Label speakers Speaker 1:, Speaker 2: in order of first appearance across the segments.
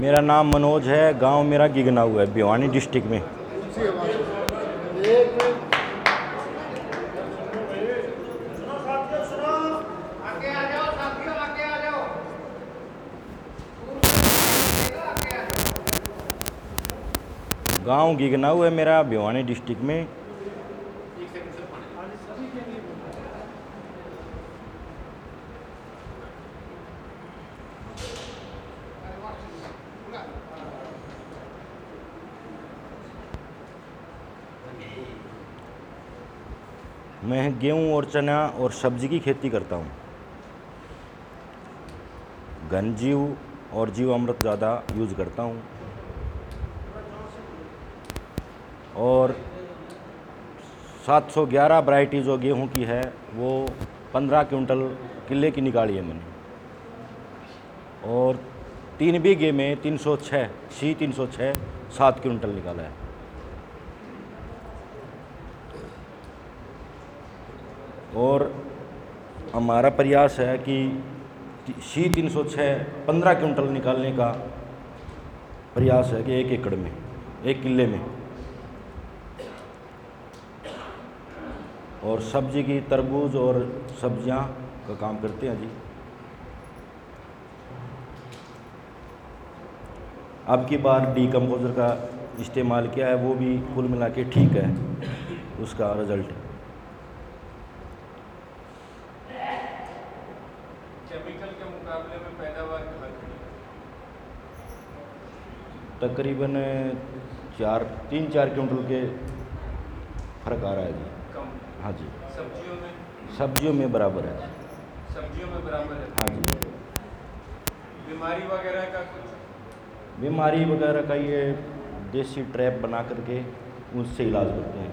Speaker 1: मेरा नाम मनोज है, गाँव मेरा गिगनाऊ है, भिवानी डिस्ट्रिक्ट में। गाँव गिगनाऊ है मेरा, भिवानी डिस्ट्रिक्ट में। मैं गेहूँ और चना और सब्ज़ी की खेती करता हूँ। घन जीव और जीव अमृत ज़्यादा यूज़ करता हूँ। और 711 वैरायटी जो गेहूँ की है, वो 15 क्विंटल किले की निकाली है मैंने। और तीन बीघे में 306 सी 306 सात क्विंटल निकाला है। और हमारा प्रयास है कि सी तीन सौ छः पंद्रह क्विंटल निकालने का प्रयास है कि एक एकड़ में, एक किले में। और सब्ज़ी की तरबूज और सब्ज़ियाँ का काम करते हैं जी। अब की बार डीकम्पोजर का इस्तेमाल किया है, वो भी कुल मिला के ठीक है, उसका रिज़ल्ट
Speaker 2: केमिकल के मुकाबले में पैदावार कहाँ खड़ी है?
Speaker 1: तकरीबन चार तीन चार क्विंटल के फ़र्क आ रहा है जी। हाँ जी।
Speaker 2: सब्जियों में?
Speaker 1: सब्जियों में बराबर है।
Speaker 2: जी सब्जियों में बराबर है।
Speaker 1: हाँ जी।
Speaker 2: बीमारी वगैरह का कुछ?
Speaker 1: बीमारी वगैरह का ये देसी ट्रैप बना करके उससे इलाज करते हैं।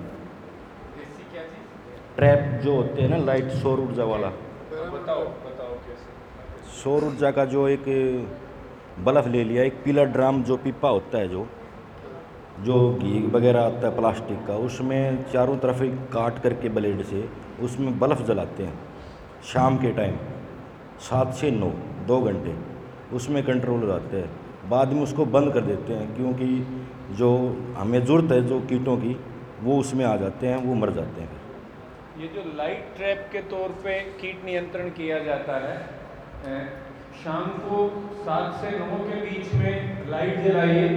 Speaker 2: देसी क्या चीज़?
Speaker 1: ट्रैप जो होते हैं ना लाइट सौर ऊर्जा वाला।
Speaker 2: बताओ बताओ कैसे?
Speaker 1: सौर ऊर्जा का जो एक बल्ब ले लिया, एक पीला ड्राम जो पीपा होता है जो जो घी वगैरह आता है प्लास्टिक का, उसमें चारों तरफ़ एक काट करके ब्लेड से उसमें बल्ब जलाते हैं, शाम के टाइम, सात से नौ, दो घंटे, उसमें कंट्रोल हो जाते हैं। बाद में उसको बंद कर देते हैं, क्योंकि जो हमें ज़रूरत है, जो कीटों की, वो उसमें आ जाते हैं, वो मर जाते हैं
Speaker 2: ये जो लाइट ट्रैप के तौर पे कीट नियंत्रण किया जाता है शाम को सात से नौ के बीच में लाइट जलाइए।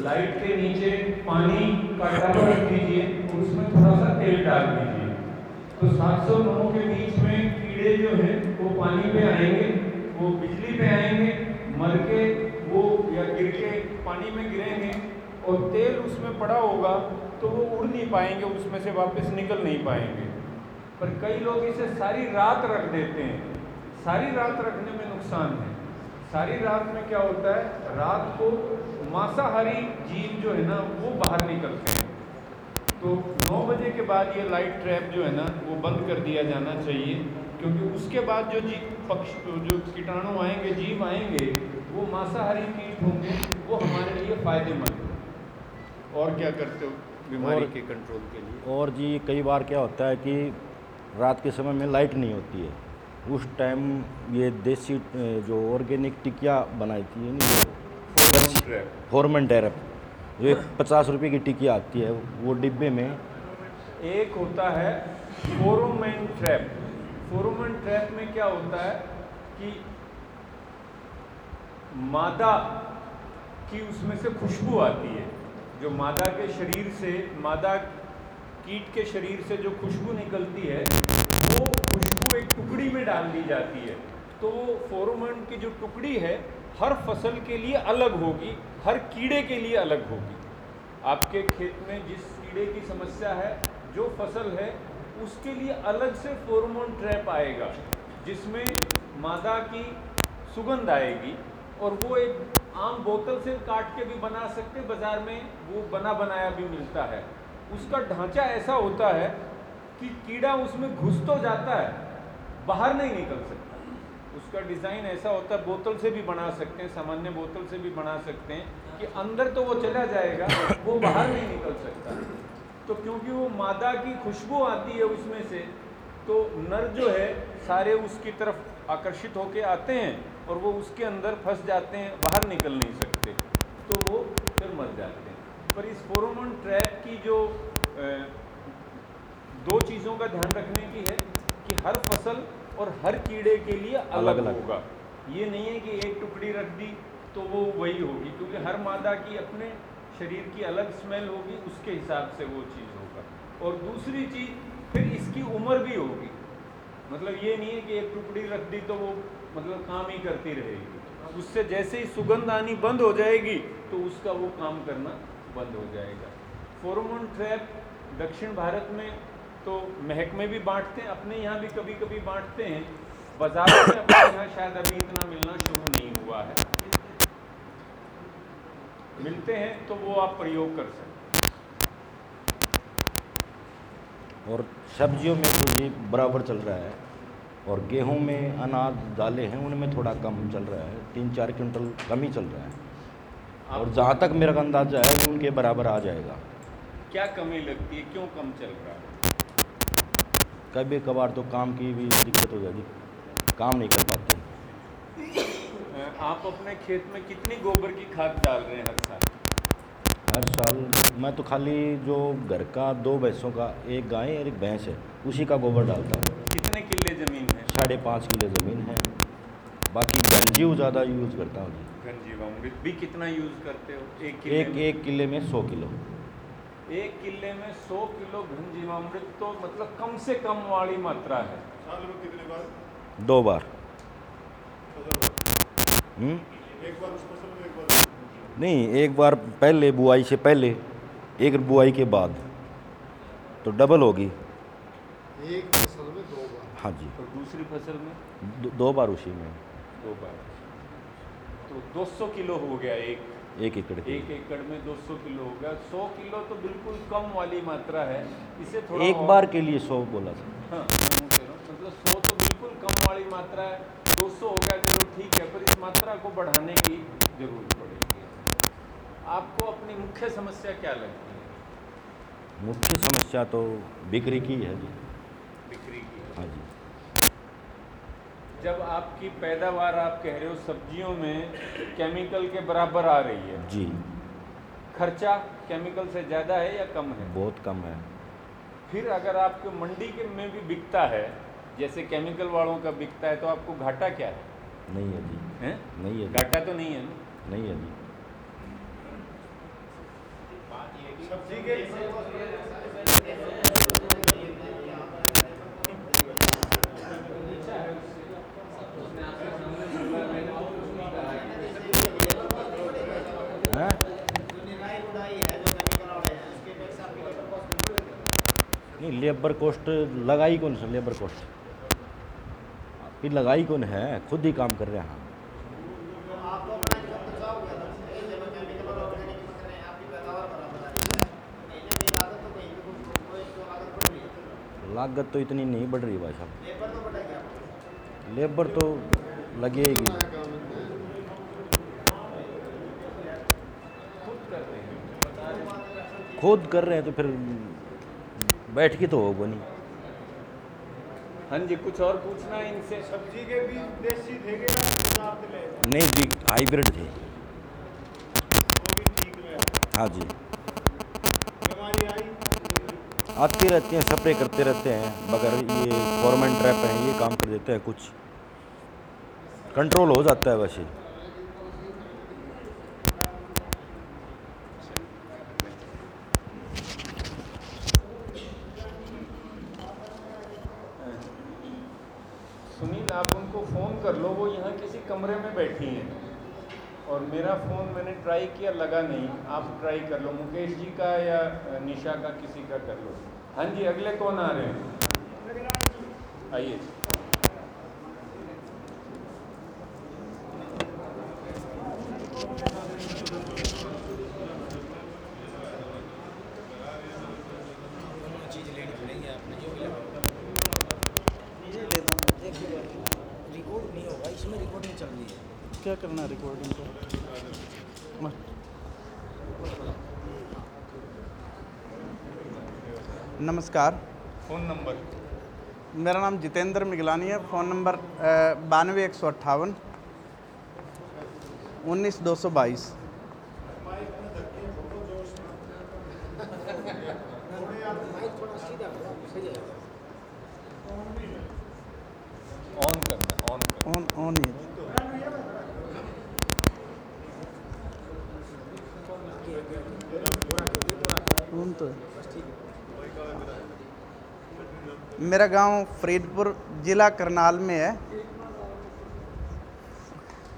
Speaker 2: लाइट के नीचे पानी का टब रख दीजिए उसमें थोड़ा सा तेल डाल दीजिए। तो सात सौ नौ के बीच में कीड़े जो हैं, वो पानी पे आएँगे, वो बिजली पे आएँगे, मर के वो या गिर के पानी में गिरेंगे और तेल उसमें पड़ा होगा तो वो उड़ नहीं पाएँगे, उसमें से वापस निकल नहीं पाएँगे। पर कई लोग इसे सारी रात रख देते हैं। सारी रात रखने में नुकसान है। सारी रात में क्या होता है? रात को मांसाहारी जीव जो है ना वो बाहर निकलते हैं। तो 9 बजे के बाद ये लाइट ट्रैप जो है ना वो बंद कर दिया जाना चाहिए। क्योंकि उसके बाद जो जीव पक्ष जो कीटाणु आएँगे जीव आएँगे वो मांसाहारी कीट होंगे वो हमारे लिए फ़ायदेमंद और क्या करते हो बीमारी के कंट्रोल के लिए?
Speaker 1: और जी कई बार क्या होता है कि रात के समय में लाइट नहीं होती है। उस टाइम ये देसी जो ऑर्गेनिक टिकिया बनाई थी, यानी फॉर्मन टैरप जो एक पचास रुपये की टिकिया आती है, वो डिब्बे में।
Speaker 2: एक होता है फोरोमैन ट्रैप फोरोमैन ट्रैप में क्या होता है कि मादा की उसमें से खुशबू आती है। जो मादा के शरीर से, मादा कीट के शरीर से जो खुशबू निकलती है, वो खुशबू एक टुकड़ी में डाल दी जाती है। तो फोरोमैन की जो टुकड़ी है, हर फ़सल के लिए अलग होगी, हर कीड़े के लिए अलग होगी। आपके खेत में जिस कीड़े की समस्या है, जो फ़सल है, उसके लिए अलग से फोरोमोन ट्रैप आएगा, जिसमें मादा की सुगंध आएगी और वो एक आम बोतल से काट के भी बना सकते बाज़ार में वो बना बनाया भी मिलता है। उसका ढांचा ऐसा होता है कि कीड़ा उसमें घुस तो जाता है बाहर नहीं निकल सकता। उसका डिज़ाइन ऐसा होता है बोतल से भी बना सकते हैं सामान्य बोतल से भी बना सकते हैं कि अंदर तो वो चला जाएगा वो बाहर नहीं निकल सकता। तो क्योंकि वो मादा की खुशबू आती है उसमें से तो नर जो है सारे उसकी तरफ़ आकर्षित होके आते हैं और वो उसके अंदर फंस जाते हैं बाहर निकल नहीं सकते। तो वो फिर मर जाते हैं। पर इस फोरोमोन ट्रैप की जो अ, दो चीज़ों का ध्यान रखने की है कि हर फ़सल और हर कीड़े के लिए अलग
Speaker 1: अलग-अलग।
Speaker 2: होगा। ये नहीं है कि एक टुकड़ी रख दी तो वो वही होगी क्योंकि हर मादा की अपने शरीर की अलग स्मेल होगी उसके हिसाब से वो चीज़ होगा। और दूसरी चीज़ फिर इसकी उम्र भी होगी। मतलब ये नहीं है कि एक टुकड़ी रख दी तो वो मतलब काम ही करती रहेगी। उससे जैसे ही सुगंध आनी बंद हो जाएगी तो उसका वो काम करना बंद हो जाएगा। फोरमोन ट्रैप दक्षिण भारत में तो महक में भी बांटते हैं अपने यहाँ भी कभी कभी बांटते हैं। बाजारों में अपने यहाँ शायद अभी इतना मिलना शुरू नहीं हुआ है। मिलते हैं तो वो आप प्रयोग कर सकते
Speaker 1: और सब्जियों में तो ये बराबर चल रहा है और गेहूँ में अनाज दालें हैं उनमें थोड़ा कम चल रहा है तीन चार क्विंटल कम ही चल रहा है। और जहाँ तक मेरा अंदाज़ा है उनके बराबर आ जाएगा।
Speaker 2: क्या कमी लगती है? क्यों कम चल रहा है?
Speaker 1: कभी कभार तो काम की भी दिक्कत हो जाती काम नहीं कर पाते।
Speaker 2: आप अपने खेत में कितनी गोबर की खाद डाल रहे हैं हर साल?
Speaker 1: हर साल मैं तो खाली जो घर का दो भैंसों का एक गाय और एक भैंस है उसी का गोबर डालता हूँ।
Speaker 2: कितने किले ज़मीन है?
Speaker 1: साढ़े पाँच किलो ज़मीन है। बाकी गंजीव ज़्यादा यूज़ करता हूँ जी।
Speaker 2: घनजीवामृत भी कितना यूज़ करते हो? एक किले
Speaker 1: एक
Speaker 2: में?
Speaker 1: एक किले में सौ किलो।
Speaker 2: एक किले में सौ किलो घनजीवामृत तो मतलब कम से कम वाली मात्रा है।
Speaker 3: साल में कितने बार?
Speaker 1: दो बार। हम्म?
Speaker 3: एक बार उस फ़सल में एक बार
Speaker 1: नहीं। एक बार पहले बुआई से पहले एक बुआई के बाद। तो डबल होगी।
Speaker 3: एक फ़सल में दो बार।
Speaker 1: हाँ जी।
Speaker 2: और दूसरी फ़सल में?
Speaker 1: दो, दो बार उसी में।
Speaker 2: दो बार। तो 200 किलो हो गया एक।
Speaker 1: एक एकड़
Speaker 2: एक एकड़ में 200 किलो हो गया। 100 किलो तो बिल्कुल कम वाली मात्रा है। इसे थोड़ा
Speaker 1: एक बार के लिए सौ बोला था।
Speaker 2: हाँ हूँ। मतलब 100 तो बिल्कुल कम वाली मात्रा है। 200 हो गया चलो ठीक है पर इस मात्रा को बढ़ाने की ज़रूरत पड़ेगी। आपको अपनी मुख्य समस्या क्या लगती है?
Speaker 1: मुख्य समस्या तो बिक्री की है जी।
Speaker 2: बिक्री की
Speaker 1: हाँ जी।
Speaker 2: जब आपकी पैदावार आप कह रहे हो सब्जियों में केमिकल के बराबर आ रही है
Speaker 1: जी।
Speaker 2: खर्चा केमिकल से ज़्यादा है या कम है?
Speaker 1: बहुत कम है।
Speaker 2: फिर अगर आपको मंडी के में भी बिकता है जैसे केमिकल वालों का बिकता है तो आपको घाटा क्या है?
Speaker 1: नहीं है जी।
Speaker 2: हैं?
Speaker 1: नहीं है
Speaker 2: घाटा तो नहीं है ना?
Speaker 1: नहीं है जी।
Speaker 3: सब्ज़ी के
Speaker 1: लेबर कॉस्ट लगाई कौन सर लेबर कॉस्ट। फिर लगाई कौन है? खुद ही काम कर रहे हैं। लागत तो इतनी नहीं बढ़ रही भाई साहब। लेबर तो लगेगी खुद कर रहे हैं तो फिर बैठ के तो होगा नहीं
Speaker 2: हाँ जी कुछ और पूछना है इनसे?
Speaker 3: सब्ज़ी के बीज देसी थे
Speaker 1: नहीं जी हाइब्रिड थे।
Speaker 3: वो भी ठीक रहे।
Speaker 1: हाँ जी। आती रहती हैं स्प्रे करते रहते हैं मगर ये गवर्नमेंट ट्रैप है ये काम कर देते हैं कुछ। कंट्रोल हो जाता है वैसे
Speaker 2: सुनील आप उनको फ़ोन कर लो वो यहाँ किसी कमरे में बैठी हैं और मेरा फ़ोन मैंने ट्राई किया लगा नहीं, आप ट्राई कर लो। मुकेश जी का या निशा का किसी का कर लो। हाँ जी, अगले कौन आ रहे हैं? आइए।
Speaker 4: चीज़ लेनी पड़ेगी आपने
Speaker 5: नमस्कार।
Speaker 2: Phone number.
Speaker 5: मेरा नाम जितेंद्र मिगलानी है फ़ोन नंबर बानवे एक सौ अट्ठावन उन्नीस दो सौ बाईस। मेरा गाँव फरीदपुर ज़िला करनाल में है।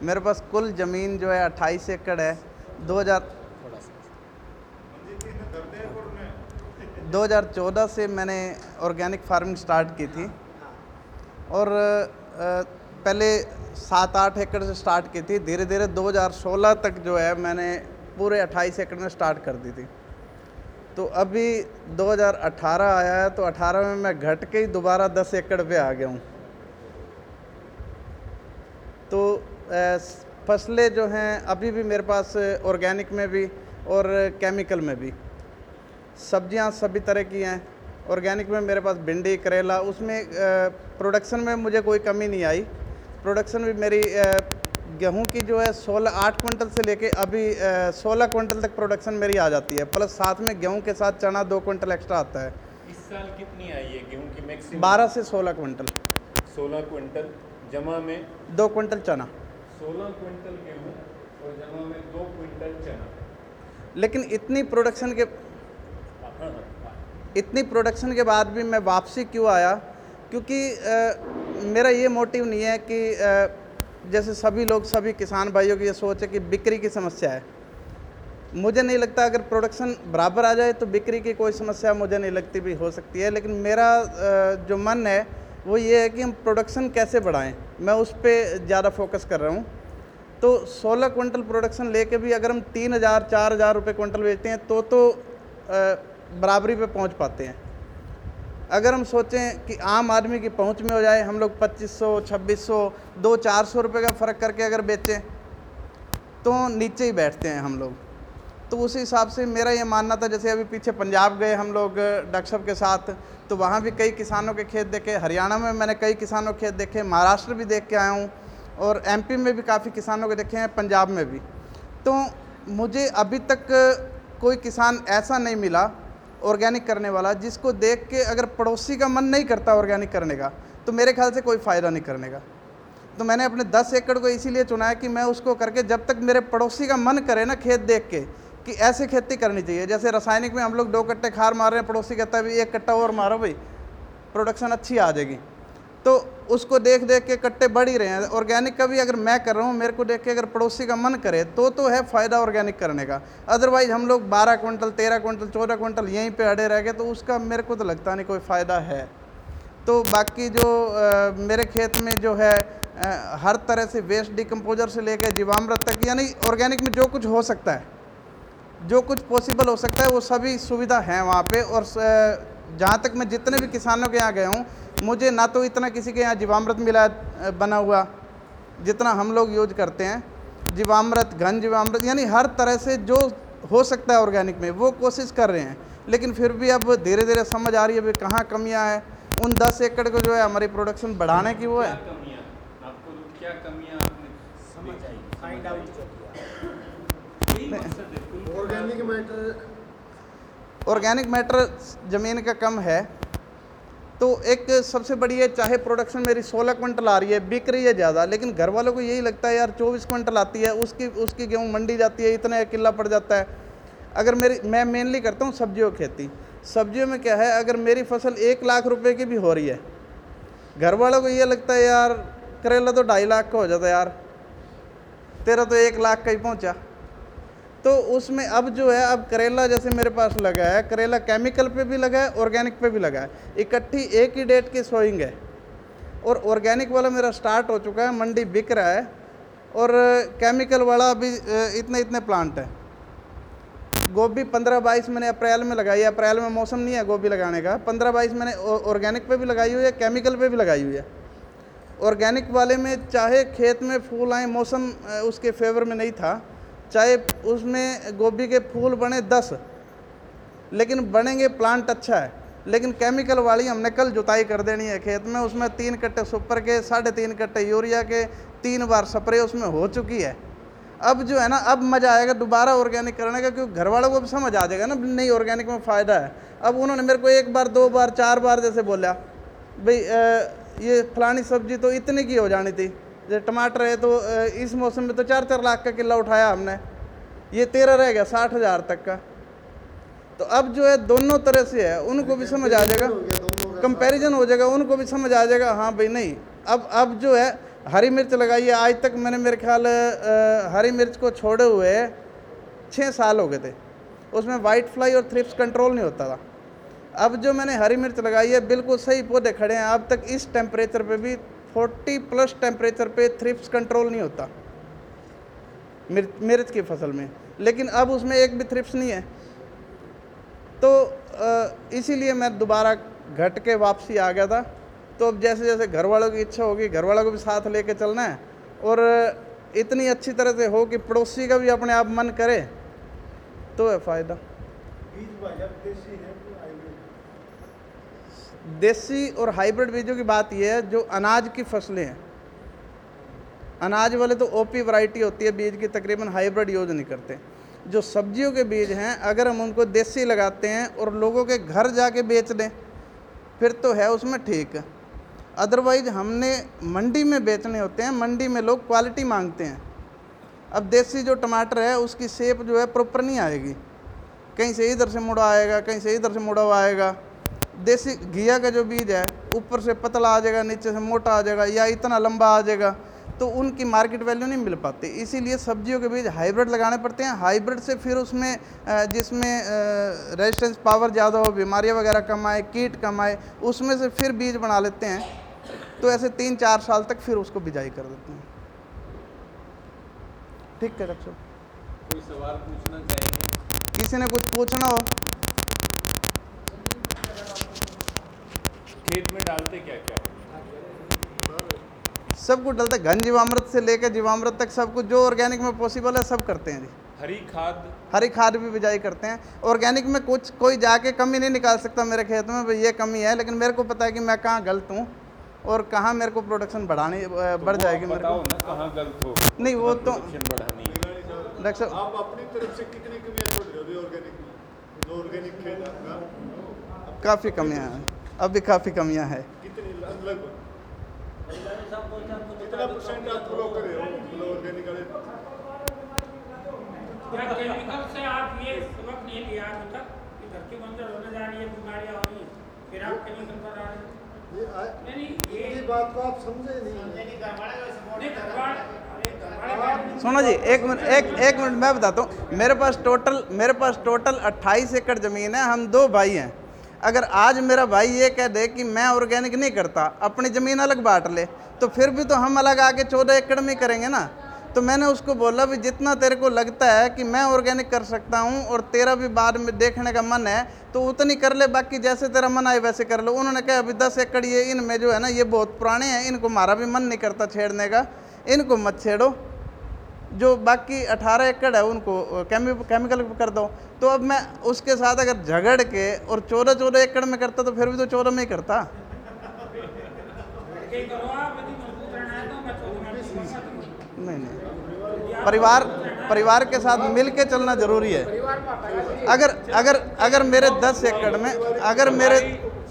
Speaker 5: मेरे पास कुल ज़मीन जो है अट्ठाईस एकड़ है। 2000 2014 से मैंने ऑर्गेनिक फ़ार्मिंग स्टार्ट की थी। और पहले सात आठ एकड़ से स्टार्ट की थी। धीरे धीरे 2016 तक जो है मैंने पूरे 28 एकड़ में स्टार्ट कर दी थी। तो अभी 2018 आया है तो 18 में मैं घट के ही दोबारा 10 एकड़ पे आ गया हूँ। तो फ़सलें जो हैं, अभी भी मेरे पास ऑर्गेनिक में भी और केमिकल में भी। सब्ज़ियाँ सभी तरह की हैं। ऑर्गेनिक में मेरे पास भिंडी, करेला, उसमें प्रोडक्शन में मुझे कोई कमी नहीं आई। प्रोडक्शन भी मेरी गेहूँ की जो है सोलह आठ क्विंटल से लेके अभी सोलह क्विंटल तक प्रोडक्शन मेरी आ जाती है। प्लस साथ में गेहूँ के साथ चना दो क्विंटल एक्स्ट्रा आता है।
Speaker 2: इस साल कितनी आई है गेहूँ की मैक्सिमम
Speaker 5: बारह से सोलह क्विंटल।
Speaker 2: सोलह क्विंटल जमा में?
Speaker 5: दो क्विंटल चना।
Speaker 2: सोलह क्विंटल गेहूँ और जमा में दो क्विंटल चना।
Speaker 5: लेकिन इतनी प्रोडक्शन के
Speaker 2: हाँ, हाँ, हाँ।
Speaker 5: इतनी प्रोडक्शन के बाद भी मैं वापसी क्यों आया? क्योंकि अ, मेरा ये मोटिव नहीं है कि अ, जैसे सभी लोग, सभी किसान भाइयों की ये सोच है कि बिक्री की समस्या है। मुझे नहीं लगता अगर प्रोडक्शन बराबर आ जाए तो बिक्री की कोई समस्या मुझे नहीं लगती भी हो सकती है, लेकिन मेरा जो मन है वो ये है कि हम प्रोडक्शन कैसे बढ़ाएँ। मैं उस पर ज़्यादा फोकस कर रहा हूँ। तो 16 क्विंटल प्रोडक्शन लेके भी अगर हम तीन हज़ार, चार हज़ार रुपये क्विंटल बेचते हैं तो तो बराबरी पे पहुँच पाते हैं। अगर हम सोचें कि आम आदमी की पहुँच में हो जाए, हम लोग 2500 2600 दो चार सौ रुपये का फ़र्क करके अगर बेचें तो नीचे ही बैठते हैं हम लोग। तो उस हिसाब से मेरा ये मानना था, जैसे अभी पीछे पंजाब गए हम लोग डॉक्टर साहब के साथ तो वहाँ भी कई किसानों के खेत देखे, हरियाणा में मैंने कई किसानों के खेत देखे, महाराष्ट्र भी देख के आया हूँ, और एमपी में भी काफ़ी किसानों के देखे हैं, पंजाब में भी। तो मुझे अभी तक कोई किसान ऐसा नहीं मिला ऑर्गेनिक करने वाला, जिसको देख के अगर पड़ोसी का मन नहीं करता ऑर्गेनिक करने का तो मेरे ख्याल से कोई फ़ायदा नहीं करने का। तो मैंने अपने 10 एकड़ को इसीलिए चुना है कि मैं उसको करके जब तक मेरे पड़ोसी का मन करे ना खेत देख के, कि ऐसे खेती करनी चाहिए। जैसे रासायनिक में हम लोग दो कट्टे खार मार रहे हैं, पड़ोसी कहता है, भाई, एक कट्टा और मारो भाई प्रोडक्शन अच्छी आ जाएगी। तो उसको देख देख के कट्टे बढ़ ही रहे हैं। ऑर्गेनिक का भी अगर मैं कर रहा हूँ मेरे को देख के अगर पड़ोसी का मन करे तो तो है फ़ायदा ऑर्गेनिक करने का। अदरवाइज़ हम लोग 12 क्विंटल 13 क्विंटल 14 क्विंटल यहीं पे अड़े रह गए तो उसका मेरे को तो लगता नहीं कोई फ़ायदा है। तो बाकी जो अ, मेरे खेत में जो है अ, हर तरह से वेस्ट डिकम्पोजर से लेकर जीवामृत तक यानी ऑर्गेनिक में जो कुछ हो सकता है जो कुछ पॉसिबल हो सकता है वो सभी सुविधा हैं वहाँ पर और जहाँ तक मैं जितने भी किसानों के यहाँ गया हूँ मुझे ना तो इतना किसी के यहाँ जीवामृत मिला बना हुआ जितना हम लोग यूज़ करते हैं। जीवामृत घन जीवामृत यानी हर तरह से जो हो सकता है ऑर्गेनिक में वो कोशिश कर रहे हैं। लेकिन फिर भी अब धीरे धीरे समझ आ रही है भी कहाँ कमियाँ हैं। उन दस एकड़ को जो है हमारी प्रोडक्शन बढ़ाने की वो है।
Speaker 2: कमियाँ? आपको जो क्या कमियाँ आपने
Speaker 4: समझ आई। फाइंड आउट जो किया
Speaker 2: यही मकसद कुल
Speaker 3: ऑर्गेनिक मैटर
Speaker 5: ऑर्गेनिक मैटर ज़मीन का कम है तो एक सबसे बड़ी है, चाहे प्रोडक्शन मेरी 16 क्विंटल आ रही है, बिक रही है ज़्यादा, लेकिन घर वालों को यही लगता है, यार 24 क्विंटल आती है, उसकी उसकी गेहूँ मंडी जाती है, इतना किला पड़ जाता है। अगर मेरी, मैं मेनली करता हूँ सब्जियों की खेती। सब्जियों में क्या है, अगर मेरी फ़सल एक लाख रुपए की भी हो रही है, घर वालों को ये लगता है, यार, करेला तो ढाई लाख का हो जाता है यार, तेरा तो एक लाख का ही पहुँचा। तो उसमें अब जो है, अब करेला जैसे मेरे पास लगा है, करेला केमिकल पे भी लगा है ऑर्गेनिक पे भी लगा है। इकट्ठी एक ही डेट की सोइंग है। और ऑर्गेनिक वाला मेरा स्टार्ट हो चुका है, मंडी बिक रहा है। और केमिकल वाला अभी इतने इतने प्लांट है। गोभी पंद्रह बाईस मैंने अप्रैल में लगाई है। अप्रैल में मौसम नहीं है गोभी लगाने का। पंद्रह बाईस मैंने ऑर्गेनिक पे भी लगाई हुई है केमिकल पे भी लगाई हुई है। ऑर्गेनिक वाले में चाहे खेत में फूल आए, मौसम उसके फेवर में नहीं था। चाहे उसमें गोभी के फूल बने दस, लेकिन बनेंगे प्लांट अच्छा है। लेकिन केमिकल वाली हमने कल जुताई कर देनी है खेत में, उसमें तीन कट्टे सुपर के, साढ़े तीन कट्टे यूरिया के, तीन बार स्प्रे उसमें हो चुकी है। अब जो है ना, अब मज़ा आएगा दोबारा ऑर्गेनिक करने का, क्योंकि घर वालों को भी समझ आ जाएगा ना, नहीं ऑर्गेनिक में फ़ायदा है। अब उन्होंने मेरे को एक बार, दो बार, चार बार जैसे बोला, भाई ये फलानी सब्ज़ी तो इतने की हो जानी थी। टमाटर है तो इस मौसम में तो चार चार लाख का किला उठाया हमने। ये तेरह रह गया, साठ हज़ार तक का। तो अब जो है, दोनों तरह से है, उनको भी समझ आ जाएगा। कंपैरिजन हो जाएगा, उनको भी समझ आ जाएगा हाँ भाई नहीं। अब अब जो है, हरी मिर्च लगाई है, आज तक मैंने मेरे ख्याल हरी मिर्च को छोड़े हुए छः साल हो गए थे। उसमें वाइट फ्लाई और थ्रिप्स कंट्रोल नहीं होता था। अब जो मैंने हरी मिर्च लगाई है, बिल्कुल सही पौधे खड़े हैं। अब तक इस टेम्परेचर पे भी 40 प्लस टेम्परेचर पे थ्रिप्स कंट्रोल नहीं होता। मिर्च मिर्च की फ़सल में। लेकिन अब उसमें एक भी थ्रिप्स नहीं है। तो इसीलिए मैं दोबारा घट के वापसी आ गया था। तो अब जैसे जैसे घर वालों की इच्छा होगी, घर वालों को भी साथ लेके चलना है। और इतनी अच्छी तरह से हो कि पड़ोसी का भी अपने आप मन करे तो है फ़ायदा।
Speaker 3: बीज देसी है।
Speaker 5: देसी और हाइब्रिड बीजों की बात यह है, जो अनाज की फ़सलें हैं। अनाज वाले तो ओपी वैरायटी होती है, बीज की तकरीबन हाइब्रिड यूज़ नहीं करते। जो सब्जियों के बीज हैं, अगर हम उनको देसी लगाते हैं और लोगों के घर जाके बेच दें, फिर तो है उसमें ठीक। अदरवाइज़ हमने मंडी में बेचने होते हैं, मंडी में लोग क्वालिटी मांगते हैं। अब देसी जो टमाटर है, उसकी सेप जो है प्रॉपर नहीं आएगी। कहीं से इधर से मुड़ा आएगा, कहीं से इधर से मुड़ा हुआ आएगा। देसी घिया का जो बीज है ऊपर से पतला आ जाएगा नीचे से मोटा आ जाएगा या इतना लंबा आ जाएगा तो उनकी मार्केट वैल्यू नहीं मिल पाती। इसीलिए सब्जियों के बीज हाइब्रिड लगाने पड़ते हैं। हाइब्रिड से फिर उसमें जिसमें रेजिस्टेंस पावर ज़्यादा हो बीमारियाँ वगैरह कम आए कीट कम आए उसमें से फिर बीज बना लेते हैं। तो ऐसे तीन चार साल तक फिर उसको बिजाई कर देते हैं। ठीक है डॉक्टर साहब।
Speaker 2: कोई सवाल पूछना चाहेंगे?
Speaker 5: किसी ने कुछ पूछना हो?
Speaker 2: खेत में डालते क्या क्या?
Speaker 5: सब कुछ डालते घन जीवामृत से लेकर जीवामृत तक सब कुछ जो ऑर्गेनिक में पॉसिबल है सब करते हैं जी।
Speaker 2: हरी खाद?
Speaker 5: हरी खाद भी बिजाई करते हैं। ऑर्गेनिक में कुछ कोई जाके कमी नहीं निकाल सकता मेरे खेत में ये कमी है लेकिन मेरे को पता है कि मैं कहाँ गलत हूँ और कहाँ मेरे को प्रोडक्शन बढ़ानी अ, बढ़ जाएगी मेरे को।
Speaker 2: ना कहाँ गलत हो?
Speaker 5: नहीं वो तो
Speaker 2: प्रोडक्शन
Speaker 5: डॉक्टर
Speaker 3: आप अपनी तरफ़ से कितनी कमियाँ छोड़ रहे ऑर्गेनिक में? ऑर्गेनिक खेत आपका।
Speaker 5: काफ़ी कमियाँ हैं। अभी काफ़ी कमियाँ हैं।
Speaker 3: कितनी लगभग? कितना परसेंट आप फॉलो कर रहे ऑर्गेनिक वाले?
Speaker 6: क्या केमिकल से आप ये सबक नहीं लिया अभी तक कि धरती बंजर होने जा रही बीमारियाँ रही फिर आप केमिकल पर आ रहे
Speaker 7: ये आ-
Speaker 6: नहीं नहीं ये
Speaker 7: ये बात को आप समझे नहीं
Speaker 6: नहीं गड़बड़ अरे गड़बड़
Speaker 5: सुनो जी एक मिनट एक एक मिनट मैं बताता हूँ। मेरे पास टोटल मेरे पास टोटल 28 एकड़ ज़मीन है हम दो भाई हैं। अगर आज मेरा भाई ये कह दे कि मैं ऑर्गेनिक नहीं करता, अपनी ज़मीन अलग बांट ले तो फिर भी तो हम अलग आके चौदह एकड़ में करेंगे ना? तो मैंने उसको बोला भी जितना तेरे को लगता है कि मैं ऑर्गेनिक कर सकता हूँ और तेरा भी बाद में देखने का मन है तो उतनी कर ले, बाकी जैसे तेरा मन आए वैसे कर लो। उन्होंने कहा, अभी दस एकड़ ये इनमें जो है ना, ये बहुत पुराने हैं, इनको हमारा भी मन नहीं करता छेड़ने का, इनको मत छेड़ो। जो बाकी 18 एकड़ है उनको केमी केमिकल कर दो तो अब मैं उसके साथ अगर झगड़ के और चौदह चौदह एकड़ में करता तो फिर भी तो चौदह में ही करता।
Speaker 6: तो तुम
Speaker 5: नहीं नहीं। परिवार परिवार के साथ मिल के चलना ज़रूरी है। अगर अगर अगर मेरे दस एकड़ में अगर मेरे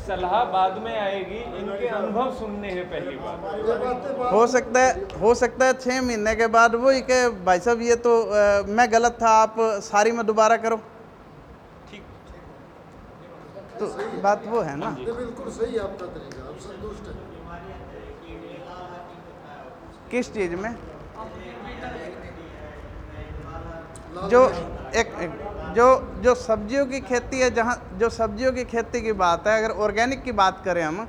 Speaker 2: सलाह बाद में आएगी इनके अनुभव सुनने हैं पहली बार।
Speaker 5: हो सकता है हो सकता है छः महीने के बाद वही के भाई साहब ये तो अ, मैं गलत था आप सारी में दोबारा करो।
Speaker 2: ठीक।
Speaker 5: तो बात वो है ना।
Speaker 7: बिल्कुल सही है आपका तरीका आप संतुष्ट हैं।
Speaker 5: किस चीज़ में? जो एक, एक। जो जो सब्जियों की खेती है जहाँ जो सब्जियों की खेती की बात है अगर ऑर्गेनिक की बात करें हम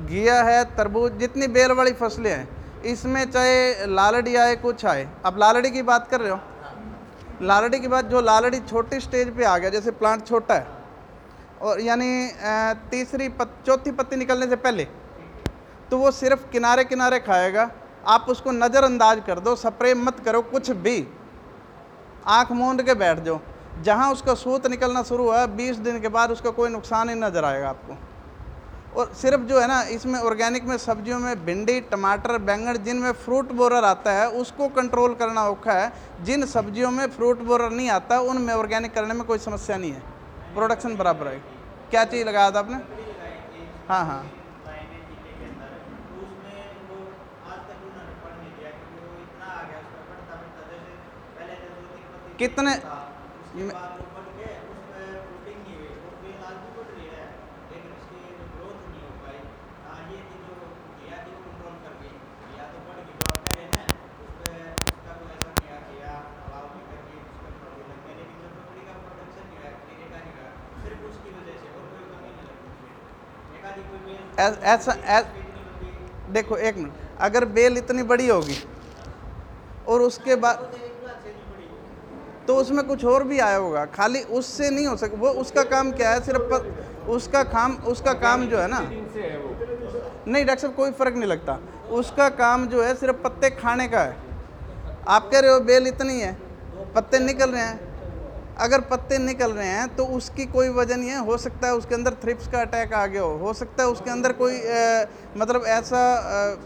Speaker 5: घिया है तरबूज जितनी बेल वाली फ़सलें हैं इसमें चाहे लालड़ी आए कुछ आए अब लालड़ी की बात कर रहे हो? लालड़ी की बात जो लालड़ी छोटी स्टेज पे आ गया जैसे प्लांट छोटा है और यानी तीसरी पत, चौथी पत्ती निकलने से पहले तो वो सिर्फ़ किनारे किनारे खाएगा। आप उसको नज़रअंदाज कर दो स्प्रे मत करो कुछ भी। आँख मूंद के बैठ जाओ। जहाँ उसका सूत निकलना शुरू हुआ, बीस दिन के बाद उसका कोई नुकसान ही नज़र आएगा आपको। और सिर्फ़ जो है ना, इसमें ऑर्गेनिक में सब्जियों में भिंडी, टमाटर, बैंगन, जिनमें फ्रूट बोरर आता है, उसको कंट्रोल करना औखा है। जिन सब्जियों में फ्रूट बोरर नहीं आता, उनमें ऑर्गेनिक करने में कोई समस्या नहीं है। प्रोडक्शन बराबर है। क्या चीज़ लगाया था आपने? हाँ हाँ। कितने ऐसा ऐ- देखो एक मिनट। अगर बेल इतनी बड़ी होगी और उसके बाद तो उसमें कुछ और भी आया होगा। खाली उससे नहीं हो सके वो उसका काम क्या है? सिर्फ़ प, उसका काम उसका काम जो है ना। नहीं डॉक्टर साहब कोई फ़र्क नहीं लगता। उसका काम जो है सिर्फ़ पत्ते खाने का है। आप कह रहे हो बेल इतनी है पत्ते निकल रहे हैं। अगर पत्ते निकल रहे हैं तो उसकी कोई वजह नहीं है। हो सकता है उसके अंदर थ्रिप्स का अटैक आ गया हो। हो सकता है उसके अंदर कोई अ, मतलब ऐसा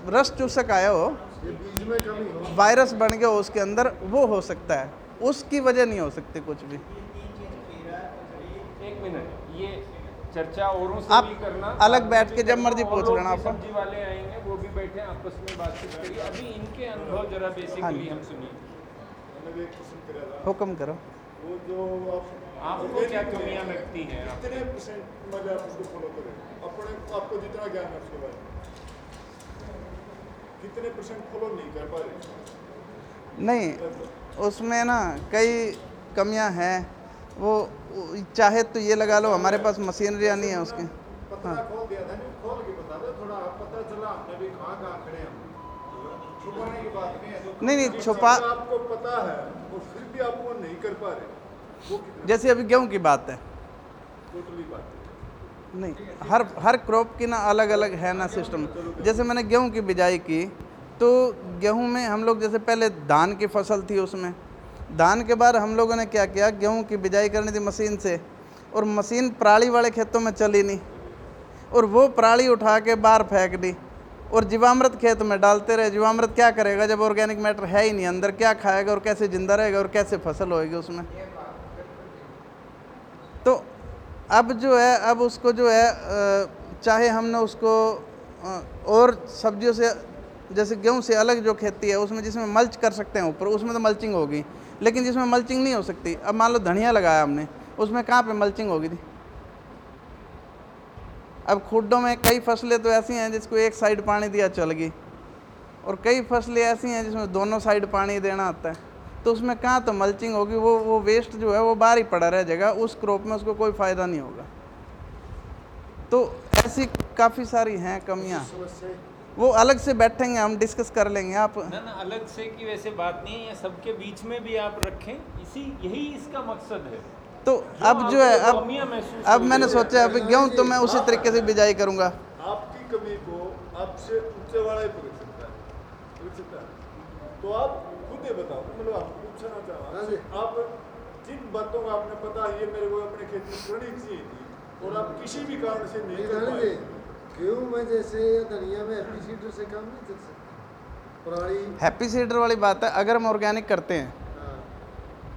Speaker 5: रस चूसक आया हो।
Speaker 7: हो।
Speaker 5: वायरस बन गया हो उसके अंदर वो हो सकता है। उसकी वजह नहीं हो सकती कुछ भी।
Speaker 2: एक मिनट ये चर्चा औरों से
Speaker 5: आप
Speaker 2: भी करना।
Speaker 5: अलग बैठ के जब मर्ज़ी पूछ लेना
Speaker 2: भी
Speaker 5: आपको।
Speaker 2: सब्ज़ी वाले आएँगे वो भी बैठे आपस में बातचीत करिए। अभी इनके अनुभव जरा
Speaker 5: हाँ
Speaker 2: बेसिकली हम सुनिए।
Speaker 5: हुक्म करो।
Speaker 3: वो जो आप
Speaker 2: आपको क्या कमियाँ लगती हैं
Speaker 3: कितने परसेंट मतलब आप उसको फॉलो करें। अपने आपको जितना ज्ञान है उसके बारे में। कितने परसेंट फॉलो नहीं कर पा रहे?
Speaker 5: नहीं उसमें ना कई कमियाँ हैं। वो वो चाहे तो ये लगा लो हमारे पास मशीनरी नहीं है उसकी।
Speaker 3: नहीं खोल के बता दो थोड़ा पता चला हमने भी कहाँ कहाँ खड़े हम। छुपाने की बात नहीं है
Speaker 5: नहीं, नहीं, छुपा-
Speaker 3: आपको पता है और फिर भी आप वो नहीं कर पा रहे।
Speaker 5: जैसे अभी गेहूँ की बात है।
Speaker 3: टोटली बात है।
Speaker 5: नहीं हर हर क्रॉप की ना अलग अलग है ना सिस्टम। जैसे मैंने गेहूँ की बिजाई की तो गेहूँ में हम लोग जैसे पहले धान की फ़सल थी उसमें, धान के बाद हम लोगों ने क्या किया, गेहूँ की बिजाई करनी थी मशीन से, और मशीन पराली वाले खेतों में चली नहीं, और वो पराली उठा के बाहर फेंक दी, और जीवामृत खेत में डालते रहे। जीवामृत क्या करेगा, जब ऑर्गेनिक मैटर है ही नहीं, अंदर क्या खाएगा, और कैसे ज़िंदा रहेगा, और कैसे फ़सल होएगी उसमें? तो अब जो है, अब उसको जो है चाहे हमने उसको और सब्जियों से जैसे गेहूँ से अलग जो खेती है, उसमें जिसमें मल्च कर सकते हैं ऊपर, उसमें तो मल्चिंग होगी। लेकिन जिसमें मल्चिंग नहीं हो सकती, अब मान लो धनिया लगाया हमने, उसमें कहाँ पे मल्चिंग होगी थी? अब खुड्डों में कई फ़सलें तो ऐसी हैं जिसको एक साइड पानी दिया चल गई, और कई फ़सलें ऐसी हैं जिसमें दोनों साइड पानी देना आता है। तो उसमें कहाँ तो मल्चिंग होगी, वो वो वेस्ट जो है, वो बाहर ही पड़ा रह जाएगा, उस क्रॉप में उसको कोई फ़ायदा नहीं होगा। तो ऐसी काफ़ी सारी हैं कमियाँ। वो अलग से बैठेंगे हम डिस्कस कर लेंगे आप
Speaker 2: ना ना अलग से की वैसे बात नहीं है सबके बीच में भी आप रखें इसी यही इसका मकसद है।
Speaker 5: तो अब जो है अब अब मैंने सोचा अब गेहूँ तो मैं उसी तरीके से बिजाई करूँगा।
Speaker 3: आपकी कमी को आपसे ऊँचे वाला ही पकड़ सकता है। पकड़ सकता है। तो आप खुद ही बताओ मतलब आप पूछना चाहो
Speaker 7: हाँ।
Speaker 3: आप जिन बातों का आपने पता ये मेरे को अपने खेत में करनी चाहिए थी और आप किसी भी कारण से नहीं कर पाए।
Speaker 7: गेहूँ में जैसे या धनिया में एपीसीडर से काम नहीं चल सकता। पराली
Speaker 5: हैप्पी सीडर वाली बात है अगर हम ऑर्गेनिक करते हैं
Speaker 7: हाँ,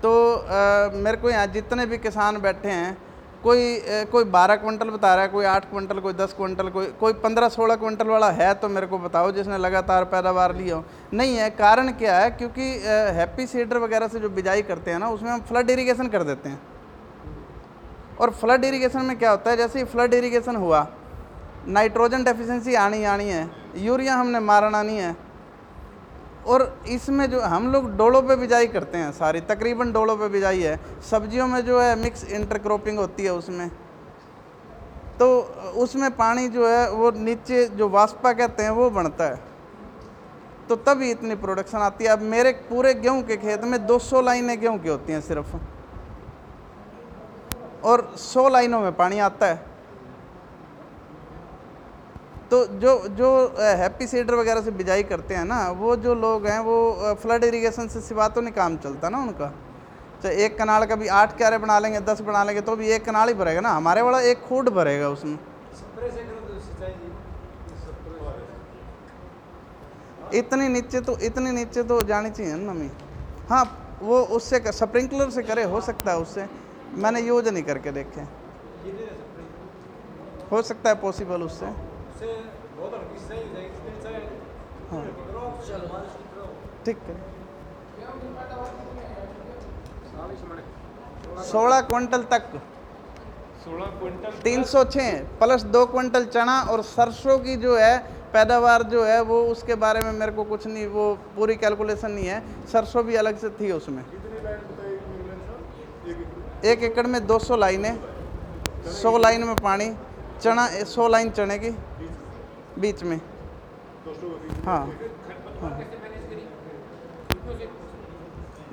Speaker 5: तो अ, मेरे को यहाँ जितने भी किसान बैठे हैं कोई कोई बारह क्विंटल बता रहा है कोई आठ क्विंटल कोई दस क्विंटल कोई कोई पंद्रह सोलह क्विंटल वाला है तो मेरे को बताओ जिसने लगातार पैदावार ली हो। नहीं है कारण क्या है? क्योंकि हैप्पी सीडर वगैरह से जो बिजाई करते हैं ना उसमें हम फ्लड इरीगेशन कर देते हैं। और फ्लड इरीगेशन में क्या होता है जैसे ही फ्लड इरीगेशन हुआ नाइट्रोजन डेफिशिएंसी आनी आनी है, यूरिया हमने मारना नहीं है। और इसमें जो हम लोग डोलों पे बिजाई करते हैं सारी, तकरीबन डोलों पे बिजाई है। सब्जियों में जो है मिक्स इंटरक्रॉपिंग होती है उसमें। तो उसमें पानी जो है, वो नीचे जो वास्पा कहते हैं, वो बनता है। तो तभी इतनी प्रोडक्शन आती है। अब मेरे पूरे गेहूँ के खेत में 200 लाइनें गेहूँ की होती हैं सिर्फ़। और 100 लाइनों में पानी आता है। तो जो जो हैप्पी सीडर वगैरह से बिजाई करते हैं ना वो जो लोग हैं वो फ्लड इरिगेशन से सिवा तो नहीं काम चलता ना उनका। तो एक कनाल का भी आठ क्यारे बना लेंगे दस बना लेंगे तो भी एक कनाल ही भरेगा ना। हमारे वाला एक खूट भरेगा उसमें। इतने नीचे तो इतने नीचे तो जानी चाहिए ना मम्मी। हाँ वो उससे कर, स्प्रिंकलर से करे हो सकता है उससे। मैंने यूज़ नहीं करके देखे। हो सकता है पॉसिबल उससे। हाँ ठीक है। सोलह क्विंटल तक।
Speaker 2: सोलह क्विंटल
Speaker 5: तीन सौ छः प्लस दो क्विंटल चना और सरसों की जो है पैदावार जो है वो उसके बारे में मेरे को कुछ नहीं वो पूरी कैलकुलेशन नहीं है। सरसों भी अलग से थी उसमें।
Speaker 3: एक एकड़।
Speaker 5: में 200 लाइनें 100 लाइन में पानी चना 100 लाइन चने की। बीच में।
Speaker 3: बीच
Speaker 5: हाँ।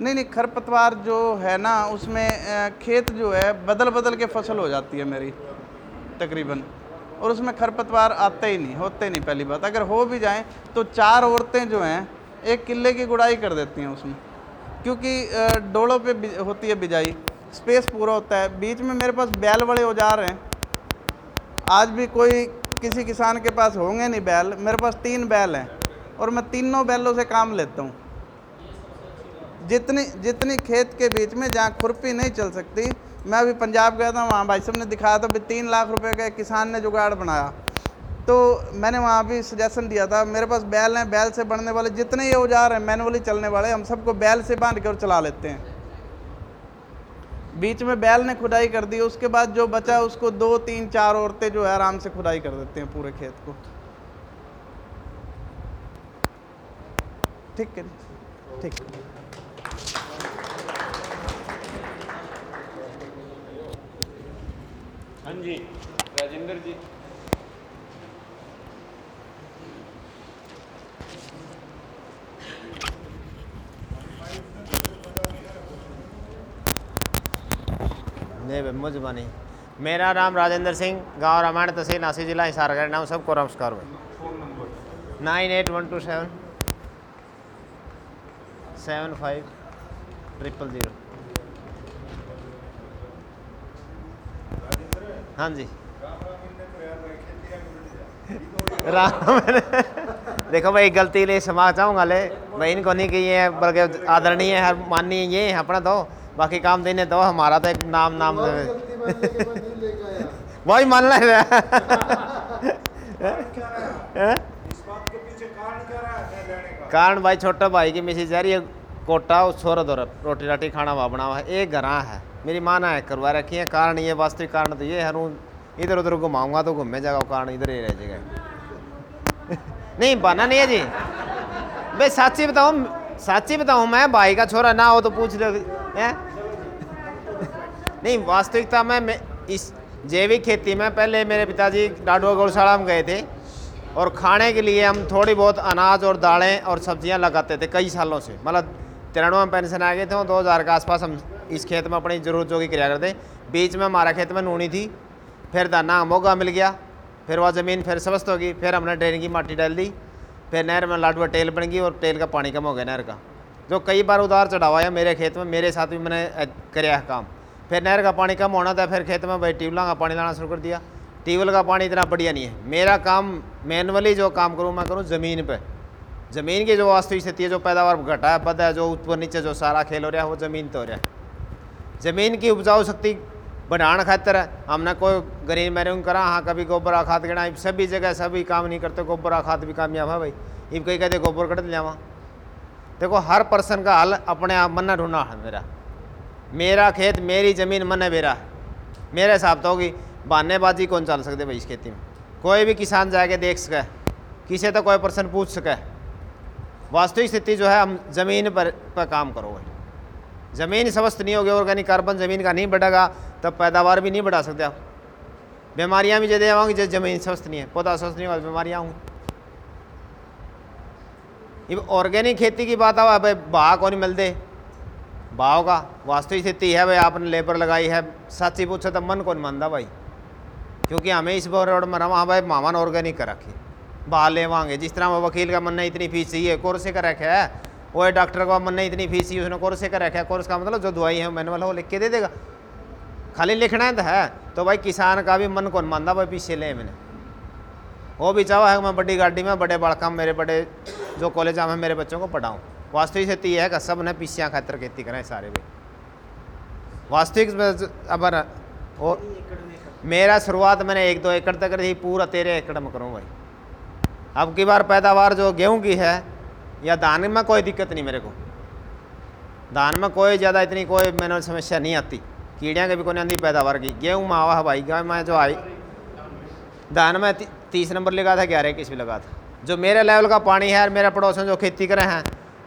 Speaker 5: नहीं नहीं, खरपतवार जो है ना, उसमें खेत जो है बदल बदल के फ़सल हो जाती है मेरी, तकरीबन। और उसमें खरपतवार आते ही नहीं, होते नहीं, पहली बात। अगर हो भी जाएँ तो चार औरतें जो हैं, एक किले की गुड़ाई कर देती हैं उसमें। क्योंकि डोलों पे होती है बिजाई। स्पेस पूरा होता है। बीच में मेरे पास बैल बड़े औज़ार हैं। आज भी कोई किसी किसान के पास होंगे नहीं बैल, मेरे पास तीन बैल हैं और मैं तीनों बैलों से काम लेता हूँ। जितनी जितनी खेत के बीच में जहाँ खुरपी नहीं चल सकती, मैं अभी पंजाब गया था, वहाँ भाई साहब ने दिखाया था भी तीन लाख रुपए का किसान ने जुगाड़ बनाया। तो मैंने वहाँ भी सजेशन दिया था, मेरे पास बैल हैं, बैल से बढ़ने वाले जितने ये औज़ार हैं, मैनुअली चलने वाले, हम सबको बैल से बाँध कर चला लेते हैं। बीच में बैल ने खुदाई कर दी, उसके बाद जो बचा उसको दो, तीन, चार औरतें जो है आराम से खुदाई कर देते हैं पूरे खेत को। ठीक है ठीक।
Speaker 2: हाँ जी, राजेंद्र जी।
Speaker 8: भाई मुझबानी मेरा नाम राजेंद्र सिंह, गाँव रामायण तहसील नासिक जिला हिसारगढ़ नाम सबको नमस्कार भाई। Nine eight one two seven. Seven five triple zero. हाँ जी। राम देखो भाई, गलती ले क्षमा चाहूँगा ले। भाई, इनको नहीं कि ये बल्कि आदरणीय है, माननीय, ये है, अपना तो। बाकी काम देने दो हमारा तो एक नाम नाम वही मान ले कारण भाई छोटा भाई की मिसेज यार ये कोटा उस छोरा दो रोटी राटी खाना वहाँ बना हुआ है। एक घर है। मेरी माँ ने करवा रखी है। कारण ये वास्तविक कारण तो ये है इधर उधर घुमाऊँगा तो घूमे जाएगा कारण इधर ही रह जाएगा। नहीं बना नहीं है जी। भाई साची बताऊँ साची बताऊँ मैं भाई का छोरा ना हो तो पूछ लो। हैं? नहीं, वास्तविकता में मैं इस जैविक खेती में पहले मेरे पिताजी डाडुआ गौशाला में गए थे और खाने के लिए हम थोड़ी बहुत अनाज और दालें और सब्ज़ियाँ लगाते थे कई सालों से। मतलब तिरानवे में पेंशन आ गए थे और दो हज़ार के आसपास हम इस खेत में अपनी ज़रूरत जो की किया करते बीच में हमारा खेत में नूनी थी, फिर दाना मोगा मिल गया, फिर वह ज़मीन फिर स्वस्थ होगी फिर हमने ड्रेन की माटी डाल दी, फिर नहर में लाडुआ टेल बन गई और टेल का पानी कम हो गया नहर का। जो कई बार उधार चढ़ावा है मेरे खेत में, मेरे साथ भी मैंने कराया काम। फिर नहर का पानी कम होना था, फिर खेत में भाई ट्यूबवेल का पानी लाना शुरू कर दिया। ट्यूबवेल का पानी इतना बढ़िया नहीं है। मेरा काम मैनुअली जो काम करूँ, मैं करूँ ज़मीन पर ज़मीन की जो वास्तविक स्थिति है, जो पैदावार घटा है, पता है, जो ऊपर नीचे जो सारा खेल हो रहा है, वो ज़मीन तो हो रहा है। ज़मीन की उपजाऊ शक्ति बढ़ाने खातर हमने कोई गरीब मैरिंग करा हाँ कभी गोबर खाद गिना सभी जगह सभी काम नहीं करते, गोबर खाद भी कामयाब है भाई। इब कहीं कहते गोबर कट लिया देखो, हर पर्सन का हल अपने आप मन ढूंढना है मेरा। मेरा खेत, मेरी ज़मीन मन मेरा मेरे हिसाब तो होगी बहानेबाजी कौन चल सकते भाई इस खेती में? कोई भी किसान जाके देख सके, किसी तो कोई पर्सन पूछ सके। वास्तविक स्थिति जो है, हम ज़मीन पर पर काम करोगे। ज़मीन स्वस्थ नहीं होगी ऑर्गेनिक कार्बन ज़मीन का नहीं बढ़ेगा, तब पैदावार भी नहीं बढ़ा सकते आप। बीमारियाँ भी ज़्यादा आएँगी जब ज़मीन स्वस्थ नहीं है। पौधा स्वस्थ नहीं होगा, बीमारियाँ होंगी। ये ऑर्गेनिक खेती की बात आवा भाई, भाव को नहीं मिलते। भाव का वास्तविक स्थिति है भाई, आपने लेबर लगाई है। सच ही पूछे तो मन कौन मानता भाई। क्योंकि हमें इस बार रोड में रहा भाई मामन ऑर्गेनिक कर रखी। भाव ले वांगे, जिस तरह वो वकील का मन नहीं, इतनी फ़ीस चाहिए, कोर्स कर रखे है। वो डॉक्टर का मन नहीं, इतनी फ़ीस चाहिए, उसने कोर्स कर रखा है। कोर्स का मतलब जो दवाई है, मैनुअल वो लिख के दे देगा। खाली लिखना है तो है। तो भाई, किसान का भी मन कौन मानता भाई, पीछे ले मैंने। वो भी चाहो, है कि मैं बड़ी गाड़ी में, बड़े बड़का मेरे बड़े जो कॉलेज में, मेरे बच्चों को पढ़ाऊँ। वास्तविक स्थिति यह है कि सबने पीछे खातर खेती करें सारे भी। वास्तविक अब मेरा शुरुआत मैंने एक दो एकड़ तक रही, पूरा तेरह एकड़ में करूँ भाई। अब की बार पैदावार जो गेहूँ की है, या धान में कोई दिक्कत नहीं मेरे को। धान में कोई ज़्यादा इतनी कोई मैंने समस्या नहीं आती। कीड़ियाँ की भी कोई नहीं आती, पैदावार की। गेहूँ में आवा है भाई जो आई धान में तीस नंबर लगा था, ग्यारह इक्कीस भी लगा था। जो मेरे लेवल का पानी है और मेरे पड़ोस में जो खेती करे हैं,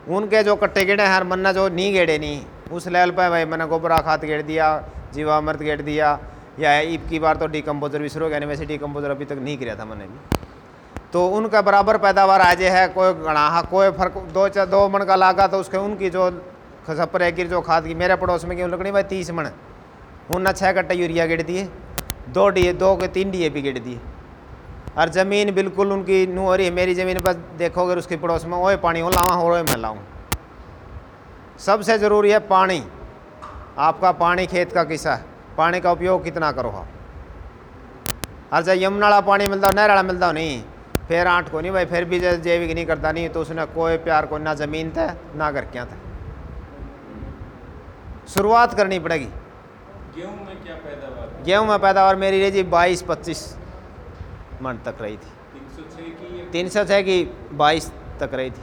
Speaker 8: उनके जो कट्टे गेड़े हैं, मन्ना जो नहीं गेड़े नहीं, उस लेवल पर भाई मैंने गोबरा खाद गेड़ दिया जीवामृत गेड़ दिया, या ईब की बार तो डीकम्पोजर भी शुरू हो गया वैसे डीकम्पोजर अभी तक नहीं किया था मैंने भी। तो उनका बराबर पैदावार आज है, कोई गणाहा कोई फ़र्क, दो चार दो मण का लागा तो उसके उनकी जो खसपर है गिर जो खाद की, मेरे पड़ोस में गेहूँ लगनी भाई तीस मण उन्हें छः कट्टे यूरिया गिर दिए, दो डी दो के तीन डी ए पी गिर दिए। और ज़मीन बिल्कुल उनकी नू हो रही है मेरी ज़मीन पर देखोगे उसके पड़ोस में ओए पानी हो लावा हो मैं लाऊँ। सबसे ज़रूरी है पानी। आपका पानी खेत का किस्सा पानी का उपयोग कितना करो और जब यमुना वाला पानी मिलता हो नहर वाला मिलता हो नहीं। फिर आठ को नहीं भाई फिर भी जब जैविक नहीं करता नहीं तो उसने कोई प्यार को ना ज़मीन था ना घर क्या था शुरुआत करनी पड़ेगी।
Speaker 2: गेहूँ में क्या पैदावार?
Speaker 8: गेहूँ में पैदावार मेरी रही जी बाईस पच्चीस। मन तक रही थी।
Speaker 2: तीन सौ छः की
Speaker 8: बाईस तक रही थी।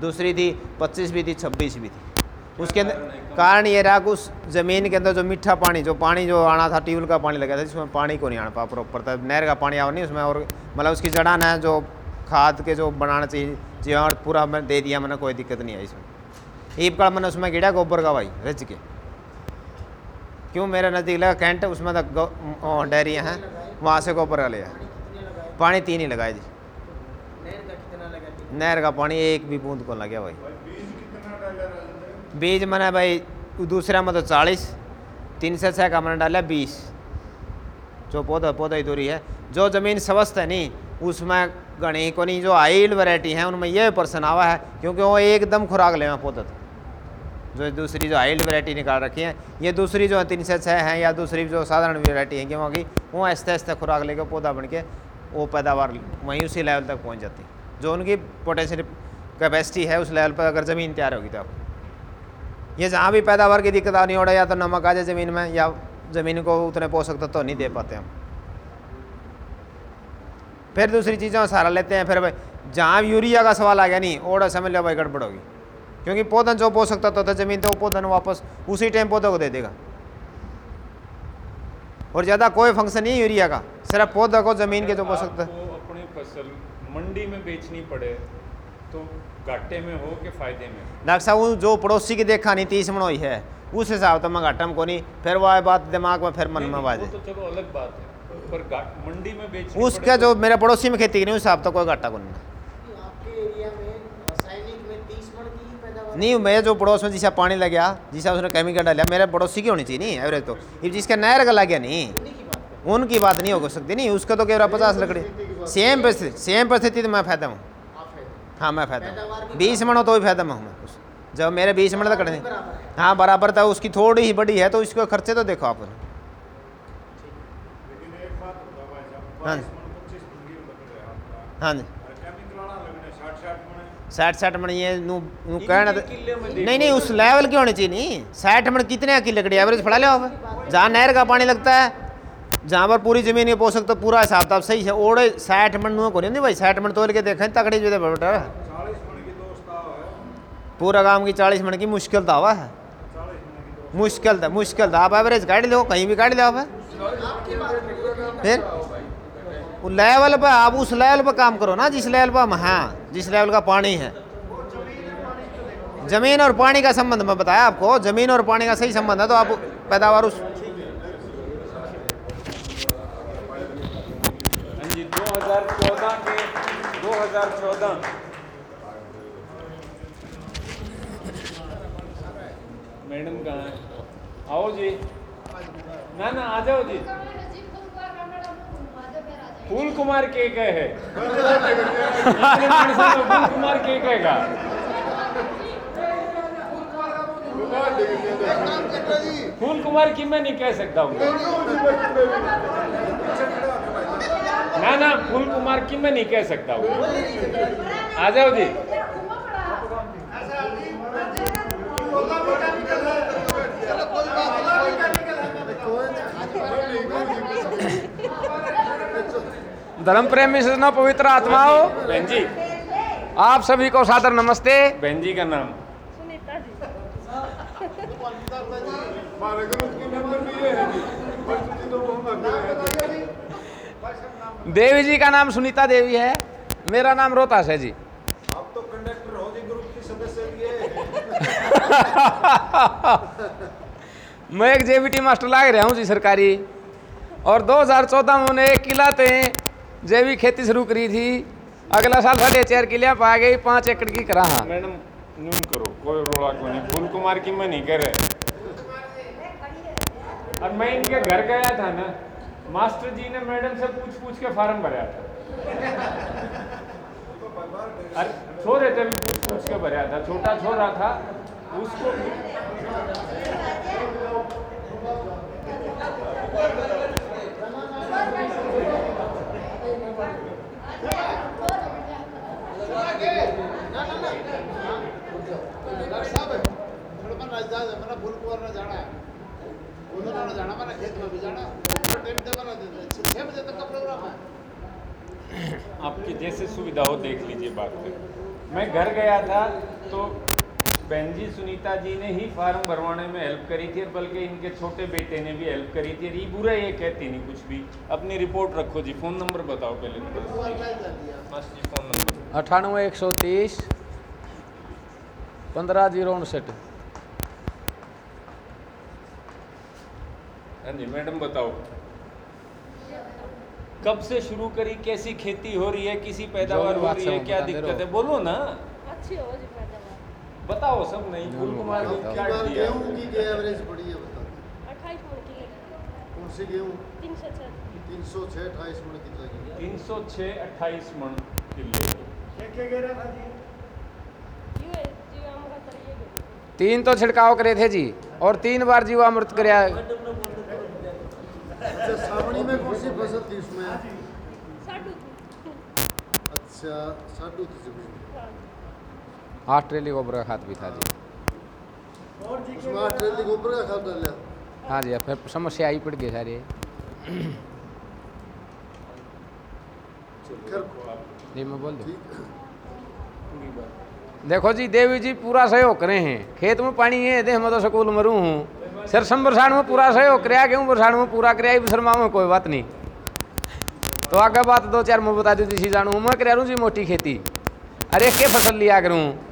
Speaker 8: दूसरी थी पच्चीस भी थी छब्बीस भी थी। उसके अंदर कारण ये रहा कि उस ज़मीन के अंदर जो मीठा पानी जो पानी जो आना था ट्यूबवेल का पानी लगा था जिसमें पानी को नहीं आना पा प्रॉपर था नहर का पानी आओ नहीं उसमें और मतलब उसकी जड़ान है जो खाद के जो बनाना चाहिए जीवाणु पूरा मैं दे दिया मैंने कोई दिक्कत नहीं आई इसमें। ईब का मैंने उसमें गिरा गोबर का भाई रच के। क्यों मेरे नज़दीक लगा? कैंट उसमें तो गौ- ओ, डेयरियाँ हैं वहाँ से गोबर का लिया पानी तीन ही लगाए जी।
Speaker 4: नहर का कितना लगा
Speaker 8: नहर का पानी एक भी बूंद को लगे भाई।
Speaker 3: बीज
Speaker 8: मैंने भाई दूसरा में तो चालीस तीन से छः का मैंने डाला बीस। जो पौधा पौधा ही दूरी है। जो ज़मीन स्वस्थ है नहीं उसमें गणी को नहीं जो हाइल्ड वैरायटी है उनमें यह पर्सन आवा है क्योंकि वो एकदम खुराक ले पौधा था जो दूसरी जो हाइल्ड वैरायटी निकाल रखी है ये दूसरी जो है तीन से छः हैं या दूसरी जो साधारण वैरायटी है गेहूँ की वो आहिस्ते आहिस्ते खुराक लेके पौधा बन के वो पैदावार वहीं उसी लेवल तक पहुँच जाती। है जो उनकी पोटेंशियल कैपेसिटी है, उस लेवल पर अगर ज़मीन तैयार होगी तो। आप ये जहाँ भी पैदावार की दिक्कत आनी हो रहा है या तो नमक आ जाए ज़मीन में, या ज़मीन को उतने पोषक तत्व तो नहीं दे पाते हम। फिर दूसरी चीज़ों सहारा लेते हैं, फिर भाई, जहाँ यूरिया का सवाल आ गया, नहीं, ओड़ा समझ लो भाई, गड़बड़ होगी। क्योंकि पौधन जो पोषक तत्व था ज़मीन तो वो पौधन वापस उसी टाइम पौधों को दे देगा। और ज़्यादा कोई फ़ंक्शन नहीं यूरिया का सिर्फ़ पौधा को ज़मीन के जो पोषक तत्व
Speaker 2: अपनी फ़सल मंडी में बेचनी पड़े तो घाटे में हो कि फ़ायदे में?
Speaker 8: डॉक्टर साहब वो जो पड़ोसी की देखा नहीं तीस मनोई है उस हिसाब तो मैं घाटा में को नहीं फिर वह बात दिमाग में फिर मन में
Speaker 2: वो तो चलो अलग बात है पर मंडी में बेचनी
Speaker 8: उसका जो मेरे पड़ोसी में खेती नहीं उस हिसाब तो कोई घाटा को नहीं
Speaker 4: कि आपके एरिया में रासायनिक में तीस मन की ही पैदावार
Speaker 8: नहीं मैं जो पड़ोस में जिसा पानी लग गया, जिसा उसने केमिकल डाला, मेरे पड़ोसी की होनी चाहिए, नहीं एवरेज तो। जिसका नहर का लग गया, नहीं। उनकी बात नहीं हो सकती, नहीं, उसका तो केवल पचास लकड़ी सेम परिस्थिति सेम परिस्थिति तो मैं फ़ायदा हूँ।
Speaker 4: हाँ
Speaker 8: मैं फ़ायदा हूँ। बीस मणो तो भी फ़ायदा में हूँ, मैं जब मेरे बीस मण तक नहीं
Speaker 4: हाँ
Speaker 8: बराबर था, उसकी थोड़ी ही बड़ी है तो इसको खर्चे तो देखो
Speaker 3: साहब
Speaker 8: हाँ।
Speaker 3: है आपका
Speaker 8: हाँ जी
Speaker 3: और केमिकल वाला लगने साठ साठ मन
Speaker 8: साठ साठ मण ये नू नू
Speaker 2: इनके
Speaker 8: कहना तो
Speaker 2: किले में देखो
Speaker 8: नहीं नहीं उस लेवल की होनी चाहिए नहीं साठ मण कितने की लकड़ी एवरेज पड़ा लो आप जहाँ नहर का पानी लगता है जहाँ पर पूरी ज़मीन के पोषक तो पूरा हिसाब किताब सही है ओड़े साठ मण नू को नहीं भाई साठ मण तोल के देखें तकड़ी जो बेटा
Speaker 3: चालीस मन की दोस्त आओ है
Speaker 8: पूरा काम की चालीस मिनट की मुश्किल तो हवा है
Speaker 3: चालीस मन की दोस्त
Speaker 8: मुश्किल था मुश्किल था आप एवरेज काट लो कहीं भी काट लो आप फिर वो लेवल पे, आप उस लेवल पे काम करो ना, जिस लेवल पे हम हैं, जिस लेवल का पानी है। ज़मीन और पानी का संबंध मैं बताया आपको, ज़मीन और पानी का सही संबंध है तो आप पैदावार उस
Speaker 2: हाँ जी 2014 के 2014 मैडम कहाँ है? आओ जी। ना ना, आ जाओ जी। फूल कुमार के का है। में फूल कुमार के का का फूल कुमार की मैं नहीं कह सकता हूँ। ना ना फूल कुमार की मैं नहीं कह सकता हूँ। आ जाओ जी।
Speaker 9: धर्म प्रेमी सजना पवित्र आत्माओं
Speaker 2: बहन जी
Speaker 9: आप सभी को सादर नमस्ते।
Speaker 2: बहन जी का नाम।
Speaker 9: देवी जी का नाम सुनीता देवी है। मेरा नाम रोहतास है जी।
Speaker 3: आप तो कंडक्टर हो जी ग्रुप की सदस्य भी है
Speaker 9: मैं एक जेबीटी मास्टर लाग रहा हूँ जी सरकारी। और 2014 में उन्हें एक किला ते जैविक खेती शुरू करी थी, अगला साल साढ़े चार किलियाँ पा गई, पाँच एकड़ की करा हाँ
Speaker 2: मैडम न्यून करो, कोई रोड़ा को नहीं। फूल कुमार की मैं नहीं कह रहे और मैं इनके घर गया था ना, मास्टर जी ने मैडम से पूछ पूछ के फार्म भरा था। अरे छोरे थे भी पूछ पूछ के भरा था। छोटा छोरा था, उसको आपकी जैसे सुविधा हो देख लीजिए बात मैं घर गया था तो बहन जी सुनीता जी ने ही फार्म भरवाने में हेल्प करी थी और बल्कि इनके छोटे बेटे ने भी हेल्प करी थी ये बुरा ये कहती नहीं कुछ भी। अपनी रिपोर्ट रखो जी फ़ोन नंबर बताओ पहले। बस जी फ़ोन नंबर
Speaker 9: अठानवे एक सौ तीस पंद्रह ज़ीरो उनसठ।
Speaker 2: हाँ जी मैडम बताओ। कब से शुरू करी कैसी खेती हो रही है किसी पैदावार हो रही है क्या दिक्कत है? बोलो ना।
Speaker 10: अच्छी हो जी पैदावार
Speaker 2: बताओ सब नहीं फूल कुमार को
Speaker 7: की
Speaker 2: क्या
Speaker 7: गेहूँ की क्या एवरेज पड़ी है बता
Speaker 10: अट्ठाईस मन की
Speaker 7: कौन सी गेहूँ?
Speaker 10: तीन सौ छः
Speaker 7: तीन सौ छः अट्ठाईस मन कितना की
Speaker 2: तीन सौ छः अट्ठाईस मन किलो।
Speaker 10: यू है जीवाम का तर ये
Speaker 9: तीन तो छिड़काव करे थे जी और तीन बार जीवामृत कराया।
Speaker 7: अच्छा सावणी में कौन सी फ़सल थी उसमें?
Speaker 10: साडू।
Speaker 7: अच्छा साडू थी ज़मीन
Speaker 9: ऑस्ट्रेलिया गोबर का खाद भी था जी हाँ जी फिर समस्या आई पड़ गई सारी जी मैं बोल दूँ देखो जी, देवी जी, पूरा सहयोग करे हैं। खेत में पानी है दे मैं तो स्कूल में रू हूँ सरसम बरसात में पूरा सहयोग कराया गेहूँ बरसात में पूरा कराया शर्मा में कोई बात नहीं। तो आगे बात दो चार मैं बता दी थी जानू मैं करा जी, मोटी खेती। अरे, के फ़सल लिया करूँ?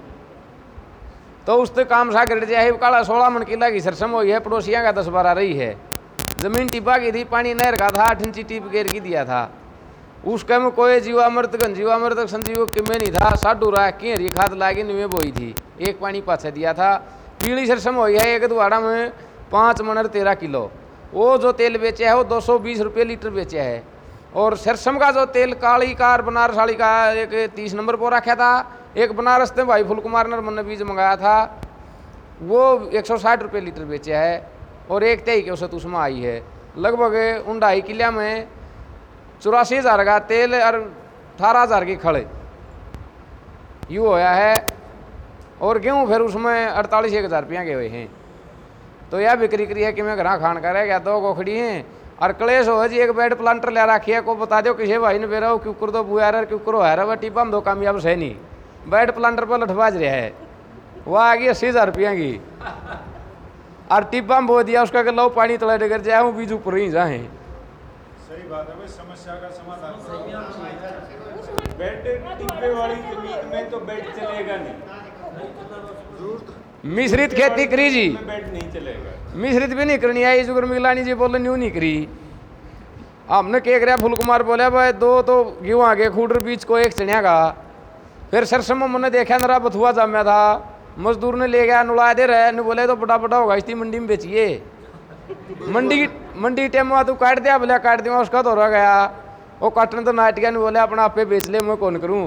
Speaker 9: तो उससे काम सा कर जाए काला सोलह मन किला की सरसम हुई है, पड़ोसियाँ का दस बारह रही है। ज़मीन टिपा की थी, पानी नहर का था, आठ इंची टिप गेर की दिया था। उसके में कोई जीवामृत गन जीवामृत संजीव के में नहीं था, साडू रहा की हरी खाद लागे निवे बोई थी। एक पानी पाछे दिया था। पीली सरसम हुई है, एक दुआड़ा में पाँच मनर तेरह किलो। वो जो तेल बेचा है, वो दो सौ बीस रुपये लीटर बेचा है। और सरसम का जो तेल काली कार, बनारस वाली का एक तीस नंबर पर रखा था एक बनारस ने भाई फुल कुमार नरमन ने बीज मंगाया था, वो एक सौ साठ रुपये लीटर बेचा है और एक तेई के औसत उसमें आई है। लगभग उन ढाई किलिया में चौरासी हज़ार का तेल और अठारह हज़ार की खड़े यूँ होया है और गेहूँ फिर उसमें अड़तालीस, एक हज़ार रुपया के हुए हैं। तो यह बिक्री करी है कि मैं घर खान का गया, दो गोखड़ी हैं और कलेश हो जी, एक बेड प्लांटर ले रखी है को बता दो किसी भाई ने बेरा क्यों कर दो बुआ क्यों करो है टिपा में दो कामयाब से नहीं। बेड प्लांटर पर लठबाज रहा है। वह आ गई अस्सी हज़ार रुपया की। और टिब्बा में बो दिया उसका कि लो पानी तला डगर जाए वो बीज ऊपर ही जाए।
Speaker 3: सही बात है समस्या का समाधान
Speaker 2: बेड डिब्बे वाली ज़मीन में तो बेड चलेगा नहीं।
Speaker 9: मिश्रित खेती करी जी। मिश्रित भी नहीं करनी आई जुगर मिलानी जी बोले न्यू नहीं करी। हमने के कराया फुल कुमार बोले भाई दो तो गेहूँ आगे खूडर बीच को एक चढ़िया का। फिर सरसम में मैंने देखा नरा बथुआ जाम्या था मजदूर ने ले गया नुला दे रहे ने बोले तो बड़ा बड़ा होगा, इसकी मंडी में बेचिए। मंडी मंडी टाइम में तू काट दिया, बोले, काट दिया, उसका रह गया। वो काटने तो नाट गया बोले, अपना आपे बेच ले, मैं कौन करूँ?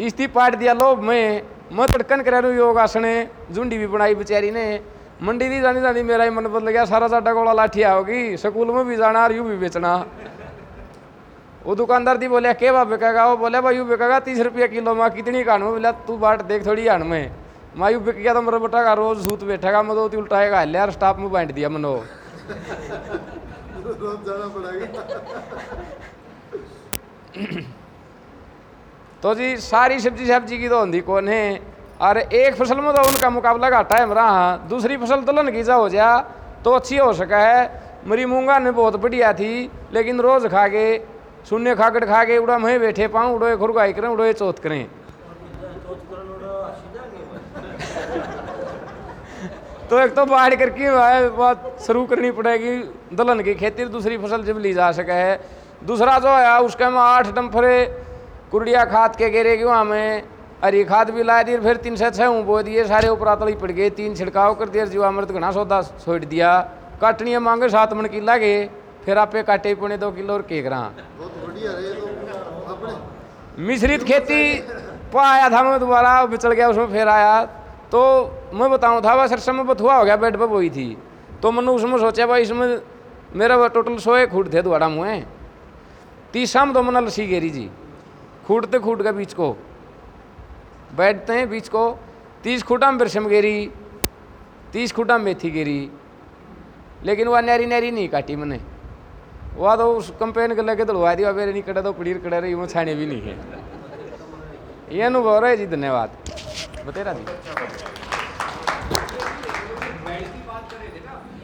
Speaker 9: इस्ती पाट दिया, लो, मैं मैं तड़कन करा रू योगासने झुंडी भी बनाई बेचारी ने। मंडी दी जानी जानी मेरा ही मन बदल गया, सारा साडा कोला लाठिया होगी स्कूल में भी जाना, और यूँ भी बेचना। वो दुकानदार दी बोले, के भाव बिकेगा वो बोले, भाई यू बिकेगा तीस रुपया किलो, में, कितनी कानू बोला, तू बाट देख थोड़ी आन में। मैं यू बिक गया तो मेरा बेटा का रोज सूत बैठेगा मैं तो उल्टाएगा यार, स्टाफ में बांट दिया मनो। तो जी, सारी सब्ज़ी सब्ज़ी की तो होती कौन है? और एक फ़सल में तो उनका मुकाबला घाटा है, मेरा हाँ। दूसरी फ़सल दलहन की जा हो जा तो अच्छी हो सका है। मेरी मूँगा ने बहुत बढ़िया थी, लेकिन रोज खा के शून्य खाकड़ खा के उड़ा मैं बैठे पाऊँ, उड़ोए खुरगाई करें, उड़ोए चौथ करें। तो एक तो बाढ़ करके बात शुरू करनी पड़ेगी, दलहन की खेती दूसरी फ़सल जब ली जा सके है। दूसरा जो है उसके में आठ डम्फरे कुड़िया खाद के घेरे वहाँ में हरी खाद भी ला दी फिर तीन से छः बो दिए, सारे ऊपर तली पड़ गए, तीन छिड़काव कर दिया जीवामृत घना सौदा छोड़ दिया। काटनियाँ मांगे सात मन की लागे। फिर आपे काटे पौने दो किलो और केक रहा।
Speaker 7: बहुत बढ़िया रहे तो
Speaker 9: मिश्रित खेती पाया था मैं दोबारा बिचड़ गया उसमें फिर आया। तो मैं बताऊँ था वह सरसों में बथुआ हो गया बेड पर बोई थी। तो मैंने उसमें सोचा भाई इसमें मेरा टोटल सोए खूट थे दोबारा मुँह। तीसरा में तो मैंने लसी गेरी जी। खूटते खूट के बीच को। बैठते हैं बीच को। तीस खूटा में बिरसम गेरी तीस खूटा में मेथी गेरी लेकिन वह नैरी नैरी नहीं काटी मैंने। वह तो उस कंपेन के लेके दड़वा दिया मेरे नहीं कटे तो पड़ीर कड़े रही वो छाने भी नहीं है। ये अनुभव रहे जी धन्यवाद। बतेरा जी।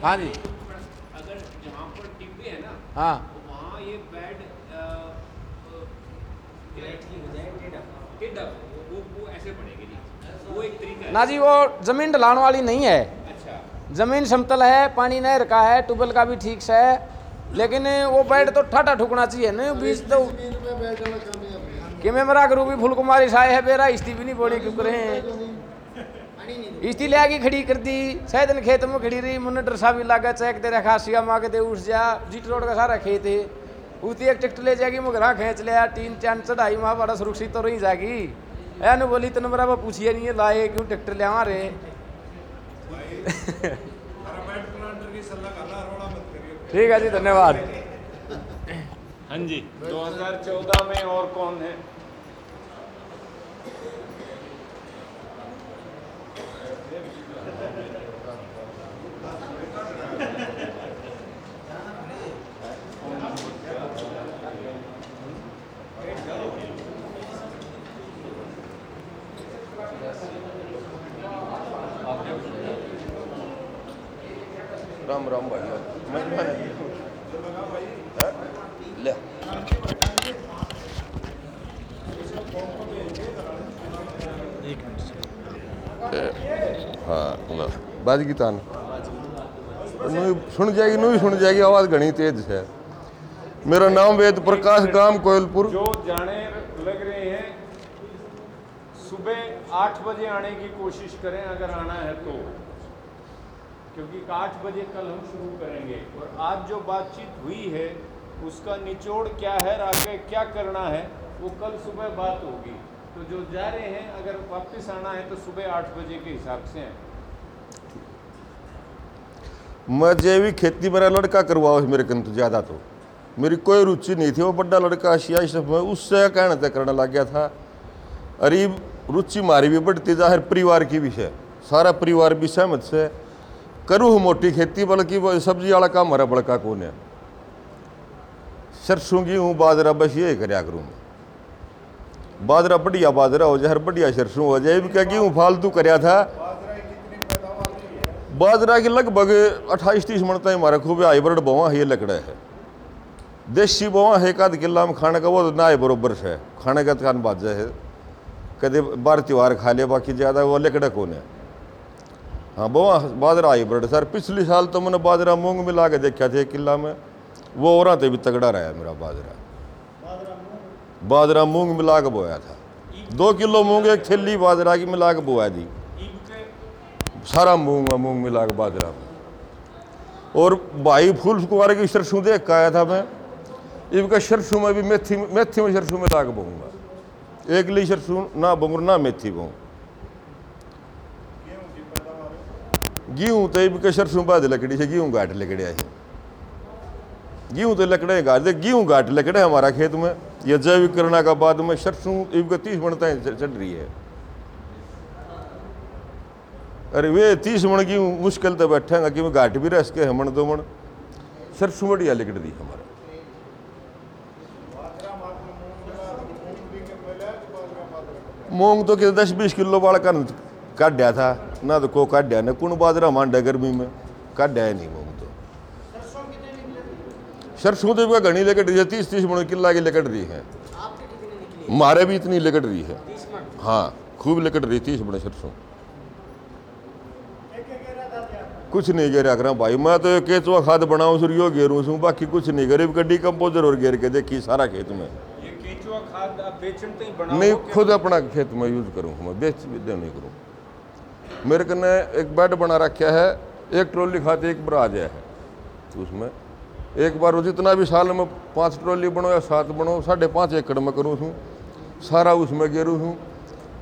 Speaker 9: हाँ जी।
Speaker 2: अगर जहाँ पर टिब्बे है। ना
Speaker 9: हाँ
Speaker 2: वहाँ ये बेड टेढ़ा वो वो ऐसे पड़ेगी जी वो एक तरीका
Speaker 9: ना जी वो ज़मीन ढलान वाली नहीं है।
Speaker 2: अच्छा।
Speaker 9: ज़मीन समतल है पानी नहीं रखा है ट्यूबवेल का भी ठीक से है। लेकिन वो बेड तो ठाठा ठुकना चाहिए ना बीच तो
Speaker 7: में
Speaker 9: कि मैं मेरा गुरु भी फुल कुमारी साय है बेरा इस्ती भी नहीं बोली क्यों करे? इस्ती ले आके खड़ी कर दी शायद दिन खेत में खड़ी रही मुन्ने डरसा भी लागा चेक दे रखा सिया मांगे दे उठ जा जीट रोड का सारा खेत है। उती एक ट्रैक्टर ले जाएगी मुगरा खींच लिया तीन चाँद चढ़ाई वहाँ बड़ा सुरक्षित तो रही जाएगी। ऐ ने बोली तेन मेरा पूछिए नहीं है लाए क्यों ट्रैक्टर ले आवा रे ठीक है जी धन्यवाद।
Speaker 2: हाँ जी। 2014 में और कौन है
Speaker 11: राम राम भाई मैं मैं ले हाँ की तान। सुन जाएगी नूही सुन जाएगी, आवाज़ घनी तेज है। मेरा नाम वेद प्रकाश गाँव कोयलपुर।
Speaker 2: जो जाने लग रहे हैं, सुबह आठ बजे आने की कोशिश करें, अगर आना है तो। क्योंकि आठ बजे कल हम शुरू करेंगे। और आज जो बातचीत हुई है, उसका निचोड़ क्या है आगे क्या करना है, वो कल सुबह बात होगी। तो जो जा रहे हैं, अगर वापस आना है तो सुबह आठ बजे के हिसाब से आए
Speaker 11: मैं जैविक खेती मेरा लड़का करवाओ मेरे कन तो ज़्यादा तो। मेरी कोई रुचि नहीं थी, वो बड़ा लड़का सियाई सब में उससे कहना तय करने लग गया था। अरे रुचि मारी भी बढ़ती ज़ाहिर परिवार की विषय सारा परिवार भी सहमत से करूँ मोटी खेती, बल्कि वो सब्ज़ी वाला काम हमारा बड़का कौन है? सरसों, गेहूँ, बाजरा, बस ये करया करूँ बाजरा बढ़िया, बाजरा हो जाए बढ़िया सरसों हो जाए। क्या गेहूँ फालतू करया था बाजरा की लगभग अट्ठाईस तीस मन तक हमारा खूब हाइब्रिड बोवा है, ये लकड़ा है। देसी बोवा है आध किला में खाने का वो तो ना है बरोबर से खाने का कान बाजा है। कदे बार त्योहार खा लिया, बाकी ज़्यादा वो लकड़ा कौन है? हाँ बोवा बाजरा हाइब्रिड सर, पिछले साल तो मैंने बाजरा मूंग मिला के देखा था किला में। वो और भी तगड़ा रहा है मेरा बाजरा बाजरा मूंग मिला के बोया था। दो किलो मूंग, एक थैली बाजरा की मिला के बोया दी।
Speaker 2: के
Speaker 11: सारा मूंग मूंग मिला के बाजरा। और भाई फूल कुमार की सरसों देख के आया था मैं। इनका सरसों में भी मेथी मेथी में सरसों मिला के बोऊँगा। एक ली सरसों, ना बोंग ना मेथी बोऊँ। गेहूँ तो इनके सरसों बाद लकड़ी से गेहूँ गाट लकड़िया है। गेहूँ तो लकड़े घाट दे, गेहूँ घाट लकड़े हमारा खेत में। यह जैविक करना का बाद में सरसों इनका तीस बनता है चढ़ रही है। अरे वे तीस मन की मुश्किल तो बैठेगा कि मैं घाट भी रह सके हमन दो मन सरसों बढ़िया लिकट दी हमारा। मूंग तो कि दस बीस किलो वाला कर काढ़ा था ना तो को काढ़ा ने कुण बाजरा मांडा गर्मी में काढ़ा है नहीं मूंग तो। सरसों तो भी घनी लिकट रही है तीस तीस मन किला की लिकट रही है। मारे भी इतनी लिकट रही है। हाँ खूब लिकट रही तीस मन सरसों। कुछ नहीं गिरा करा भाई मैं तो केचुआ खाद बनाऊँ सुर यो गेरू सू बाकी कुछ नहीं गरीब गड्डी कंपोजर और गेर के देखी सारा खेत में।
Speaker 2: खाद
Speaker 11: नहीं खुद अपना खेत में यूज़ करूँ मैं बेच भी दे नहीं करूँ। मेरे कने एक बेड बना रखा है एक ट्रॉली खाते एक बार आ जाए है तो उसमें एक बार जितना भी साल में पाँच ट्रॉली बनो या सात बनो साढ़े पाँच एकड़ में करूँ हूँ सारा उसमें गेरू हूँ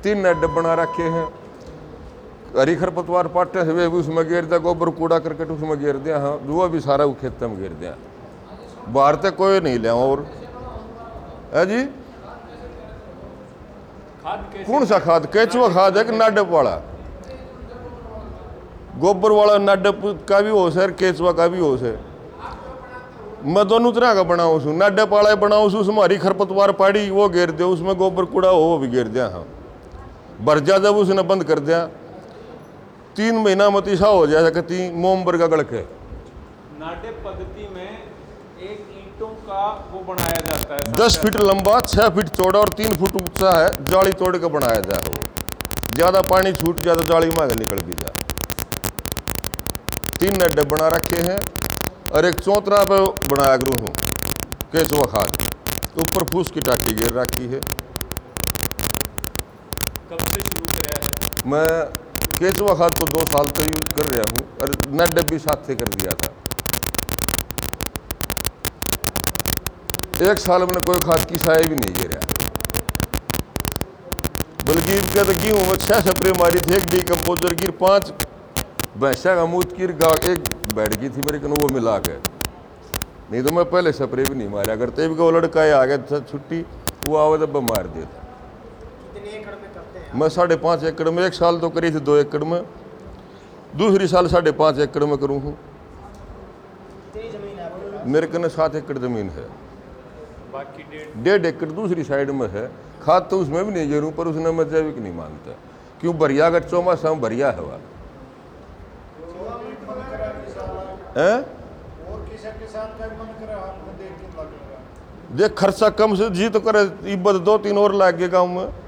Speaker 11: तीन अड्डे बना रखे हैं हरी खरपतवार पाटे से वे भी उसमें गेर दिया गोबर कूड़ा करकट उसमें गेर दिया हाँ वो भी सारा वो खेत में गेर दिया बाहर तक कोई नहीं लिया और है जी
Speaker 2: खाद कैसे
Speaker 11: कौन सा खाद केचुआ खाद है कि नाडप वाला गोबर वाला नाडप का भी होश है और केचुआ का भी होश है मैं दोनों तरह का बनाऊँ उसमें नाडप वाला बनाऊँ उसमें हरी खरपतवार पाड़ी वो घेर दिया उसमें गोबर कूड़ा हो वो भी घेर दिया हाँ बर्जा जब उसने बंद कर दिया तीन महीना में तीसा हो जाए कती मोमबर का। गड़के
Speaker 2: नाट्य पद्धति में एक ईंटों का वो बनाया जाता है।
Speaker 11: दस फीट लंबा छः फीट चौड़ा और तीन फुट ऊँचा है जाली तोड़ के बनाया जाए वो। ज़्यादा पानी छूट ज़्यादा जाली मांग निकल भी जाए। तीन अड्डे बना रखे हैं और एक चौतरा पे बनाया करूँ हूँ केचुआ खाद। ऊपर फूस की टाकी गिर रखी है।
Speaker 2: कब से शुरू किया है?
Speaker 11: मैं केचुआ खाद को दो साल से यूज़ कर रहा हूँ, और नट भी साथ से कर दिया था। एक साल मैंने कोई खाद की साय भी नहीं गिरा बल्कि इसका तो गेहूँ में स्प्रे मारी थी, एक डी कंपोजर की पाँच भैंसा का मूत की गाँव एक बैठ गई थी मेरे को वो मिला के। नहीं तो मैं पहले स्प्रे भी नहीं मारा करते भी वो लड़का आ गया था छुट्टी, वो आवे तो मार दिया था
Speaker 4: में
Speaker 11: साढ़े पाँच एकड़ में एक साल तो करी थी दो एकड़ में दूसरी साल साढ़े पाँच एकड़ में करूँ हूँ। मेरे कने सात एकड़ ज़मीन है।
Speaker 2: बाकी डेढ़
Speaker 11: एकड़ दूसरी साइड में है। खाद तो उसमें भी नहीं गिरूँ पर उसने मैं जैविक नहीं मानता। क्यों भरिया अगर चौमासा में भरिया है वह।
Speaker 3: देख
Speaker 11: खर्चा कम से जी तो करे इब्बत दो तीन और लाग गए गाँव में।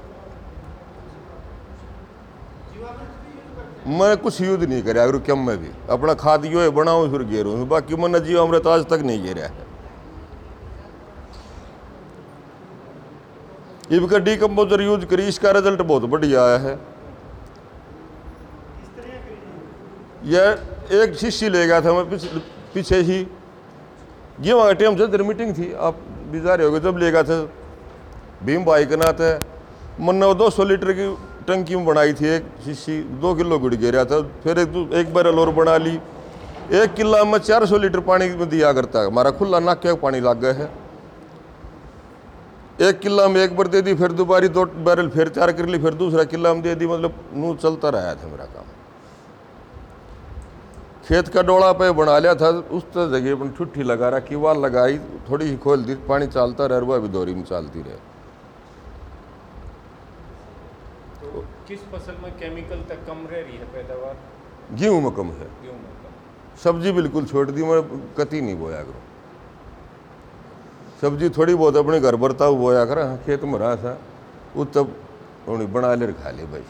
Speaker 11: मैं कुछ यूज़ नहीं करे, अगर में भी। अपना खाद यो है, बनाऊँ फिर गेरूँ बाकी मैंने जीव अमृत आज तक नहीं गेरा है। इनका डीकम्पोजर यूज़ करी, इसका रिज़ल्ट बहुत बढ़िया आया है। यह एक शिष्य ले गया था, मैं पीछे ही। ये वहाँ टाइम से मीटिंग थी, आप भी जा रहे होगे, जब ले गया था। भीम भाई के नाते मैंने वो दो सौ लीटर की टंकी में बनाई थी, एक शीशी, दो किलो गुड़ गिरा था, फिर एक एक बैरल और बना ली। एक किला में चार सौ लीटर पानी में दिया करता है। हमारा खुला नाक के पानी लग गया है। एक किला में एक बार दे दी, फिर दोबारी दो बैरल फिर चार कर ली, फिर दूसरा किला में दे दी मतलब नू चलता रहा था मेरा काम। खेत का डोला पे बना लिया था, उस जगह पर ठुट्ठी लगा रखी, वाल लगाई, थोड़ी सी खोल दी, पानी चालता रहा वह भी दोरी में चालती रहे।
Speaker 2: किस फ़सल में केमिकल तक कम रह रही है पैदावार?
Speaker 11: गेहूँ में कम है।
Speaker 2: गेहूँ में कम।
Speaker 11: सब्ज़ी बिल्कुल छोड़ दी मैं कति नहीं बोया करूँ। सब्ज़ी थोड़ी बहुत अपने घर बरता हुआ बोया कर हाँ, खेत में रहा था वो तब उन्हें बना ले खा ले भाई।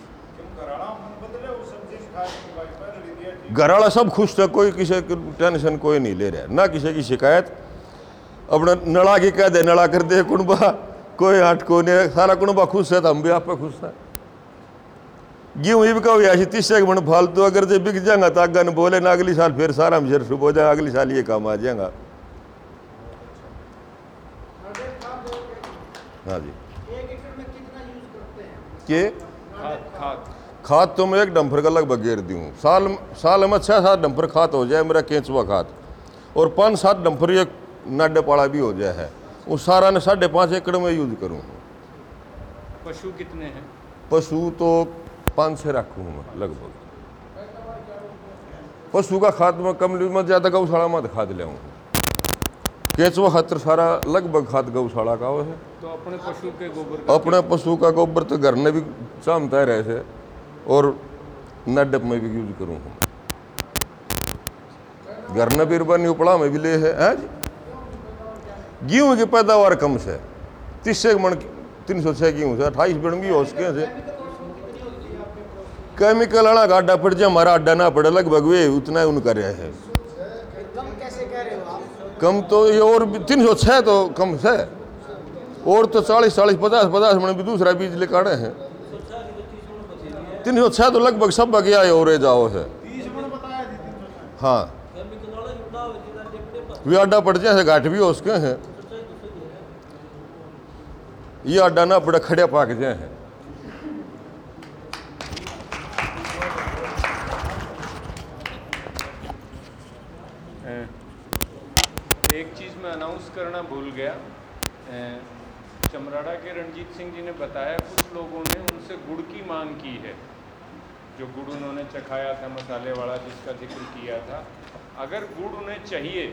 Speaker 11: घर वाला सब खुश था कोई किसी की टेंशन कोई नहीं ले रहा ना किसी की शिकायत। अपना नड़ा की कह दे नड़ा कर दे कुनबा कोई हट को नहीं सारा कुनबा खुश है तो हम भी आप पे खुश है। गेहूँ भी कहो ऐसी तीस एक मन फालतू अगर जे बिक जाएगा तो आगे बोले ना अगली साल फिर सारा हम शुभ हो जाएगा अगली साल ये काम आ जाएगा हाँ जी।
Speaker 4: एक
Speaker 11: के?
Speaker 2: खाद
Speaker 11: तो मैं एक डंपर का लगभग घेर दी। हूँ साल साल में छः सात डंपर खाद हो जाए मेरा केंचुआ खाद। और पाँच सात डंपर ये नाडे पाला भी हो जाए है। वो सारा ने साढ़े पाँच एकड़ में यूज़ करूँ।
Speaker 2: पशु कितने हैं?
Speaker 11: पशु तो पाँच छः रखूँ मैं लगभग। पशु का खाद में कम में ज़्यादा गौशाला में खाद ले आऊँ। केचवा खातर सारा लगभग खाद गौशाला का है।
Speaker 2: तो अपने पशु के गोबर
Speaker 11: अपने पशु का गोबर तो घर में भी चाहता है रहे से और नडप में भी यूज़ करूँ घर में भी बनी उपड़ा में भी ले है, है जी? गेहूँ की पैदावार कम से तीस से मन तीन सौ छः गेहूँ से अट्ठाईस भी हो सके से। केमिकल वाला अड्डा पड़ जाए हमारा अड्डा ना पड़े। लगभग वे उतना ही उनका रहा है।
Speaker 4: कम कैसे कह रहे हो आप?
Speaker 11: कम तो ये और तीन सौ छः तो कम से और तो चालीस चालीस पचास पचास मन भी दूसरा बीज लेकर आए हैं। तीन सौ छः तो लगभग सब गया है और जाओ है। हाँ। वे अड्डा पड़ जाए घाट भी हो उसके हैं। ये अड्डा ना बड़ा खड़े पाक जाए हैं
Speaker 2: एक चीज़ मैं अनाउंस करना भूल गया। चमराड़ा के रणजीत सिंह जी ने बताया, कुछ लोगों ने उनसे गुड़ की मांग की है। जो गुड़ उन्होंने चखाया था, मसाले वाला जिसका ज़िक्र किया था। अगर गुड़ उन्हें चाहिए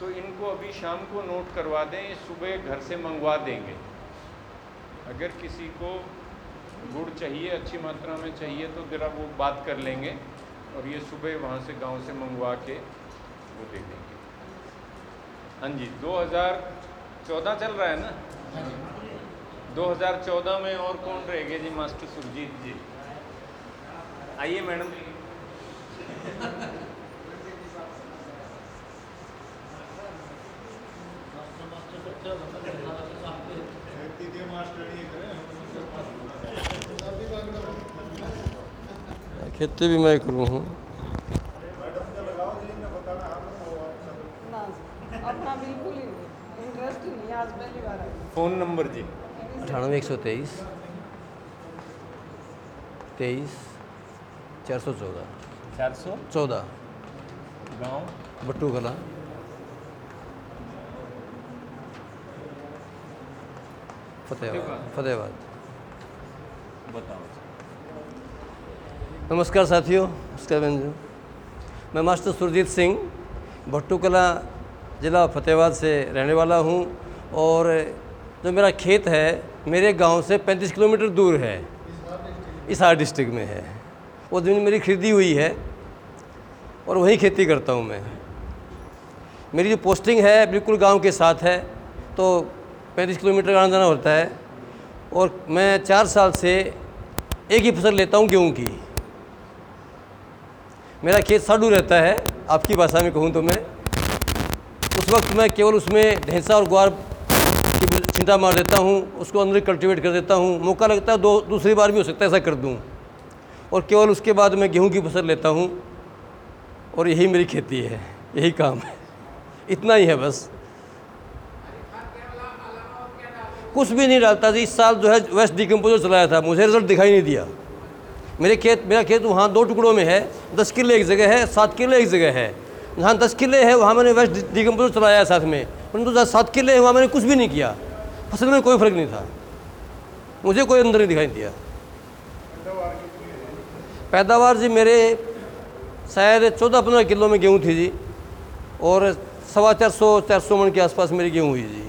Speaker 2: तो इनको अभी शाम को नोट करवा दें, सुबह घर से मंगवा देंगे। अगर किसी को गुड़ चाहिए, अच्छी मात्रा में चाहिए तो ज़रा वो बात कर लेंगे और ये सुबह वहाँ से गाँव से मंगवा के वो दे देंगे। हाँ जी 2014 चल रहा है ना? 2014 में और कौन रहेंगे जी मास्टर सुरजीत जी? आइए मैडम।
Speaker 12: खेती भी मैं करूँ हूँ
Speaker 10: अपना बिल्कुल ही नहीं इंटरेस्ट ही नहीं आज पहली बार आई
Speaker 2: फ़ोन नंबर जी।
Speaker 12: अठानवे एक सौ तेईस। तेईस चार सौ चौदह।
Speaker 2: चार सौ?
Speaker 12: चौदह।
Speaker 2: गाँव?
Speaker 12: बट्टू कला फतेहाबाद। फतेहाबाद।
Speaker 2: बताओ।
Speaker 12: नमस्कार साथियों नमस्कार बहन। जी मैं मास्टर सुरजीत सिंह भट्टू कला ज़िला फतेहाबाद से रहने वाला हूँ और जो मेरा खेत है, मेरे गाँव से 35 किलोमीटर दूर है। इसार डिस्ट्रिक्ट में है। वो ज़मीन मेरी खरीदी हुई है और वहीं खेती करता हूँ मैं। मेरी जो पोस्टिंग है बिल्कुल गाँव के साथ है तो 35 किलोमीटर आना जाना होता है और मैं चार साल से एक ही फ़सल लेता हूँ गेहूँ की। मेरा खेत साडू रहता है, आपकी भाषा में कहूँ तो मैं। उस वक्त मैं केवल उसमें ढेंसा और ग्वार चिंता मार देता हूँ, उसको अंदर कल्टीवेट कर देता हूँ। मौका लगता है, दो, दूसरी बार भी हो सकता है ऐसा कर दूँ। और केवल उसके बाद मैं गेहूँ की फ़सल लेता हूँ, और यही मेरी खेती है, यही काम है। इतना ही है बस। कुछ भी नहीं डालता जी, इस साल जो है वेस्ट डिकम्पोजर चलाया था, मुझे रिज़ल्ट दिखाई नहीं दिया। मेरे खेत, मेरा खेत वहाँ दो टुकड़ों में है, दस किले एक जगह है, सात किले एक जगह है। जहाँ दस किले है, वहाँ मैंने वेस्ट डिकम्पोजर चलाया है साथ में, परंतु जहाँ सात किले है, वहाँ मैंने कुछ भी नहीं किया। फ़सल में कोई फ़र्क नहीं था। मुझे कोई अंदर नहीं दिखाई दिया। पैदावार जी मेरे शायद चौदह पंद्रह किलो में गेहूँ थी जी, और सवा चार सौ चार सौ मन के आसपास मेरी गेहूँ हुई जी।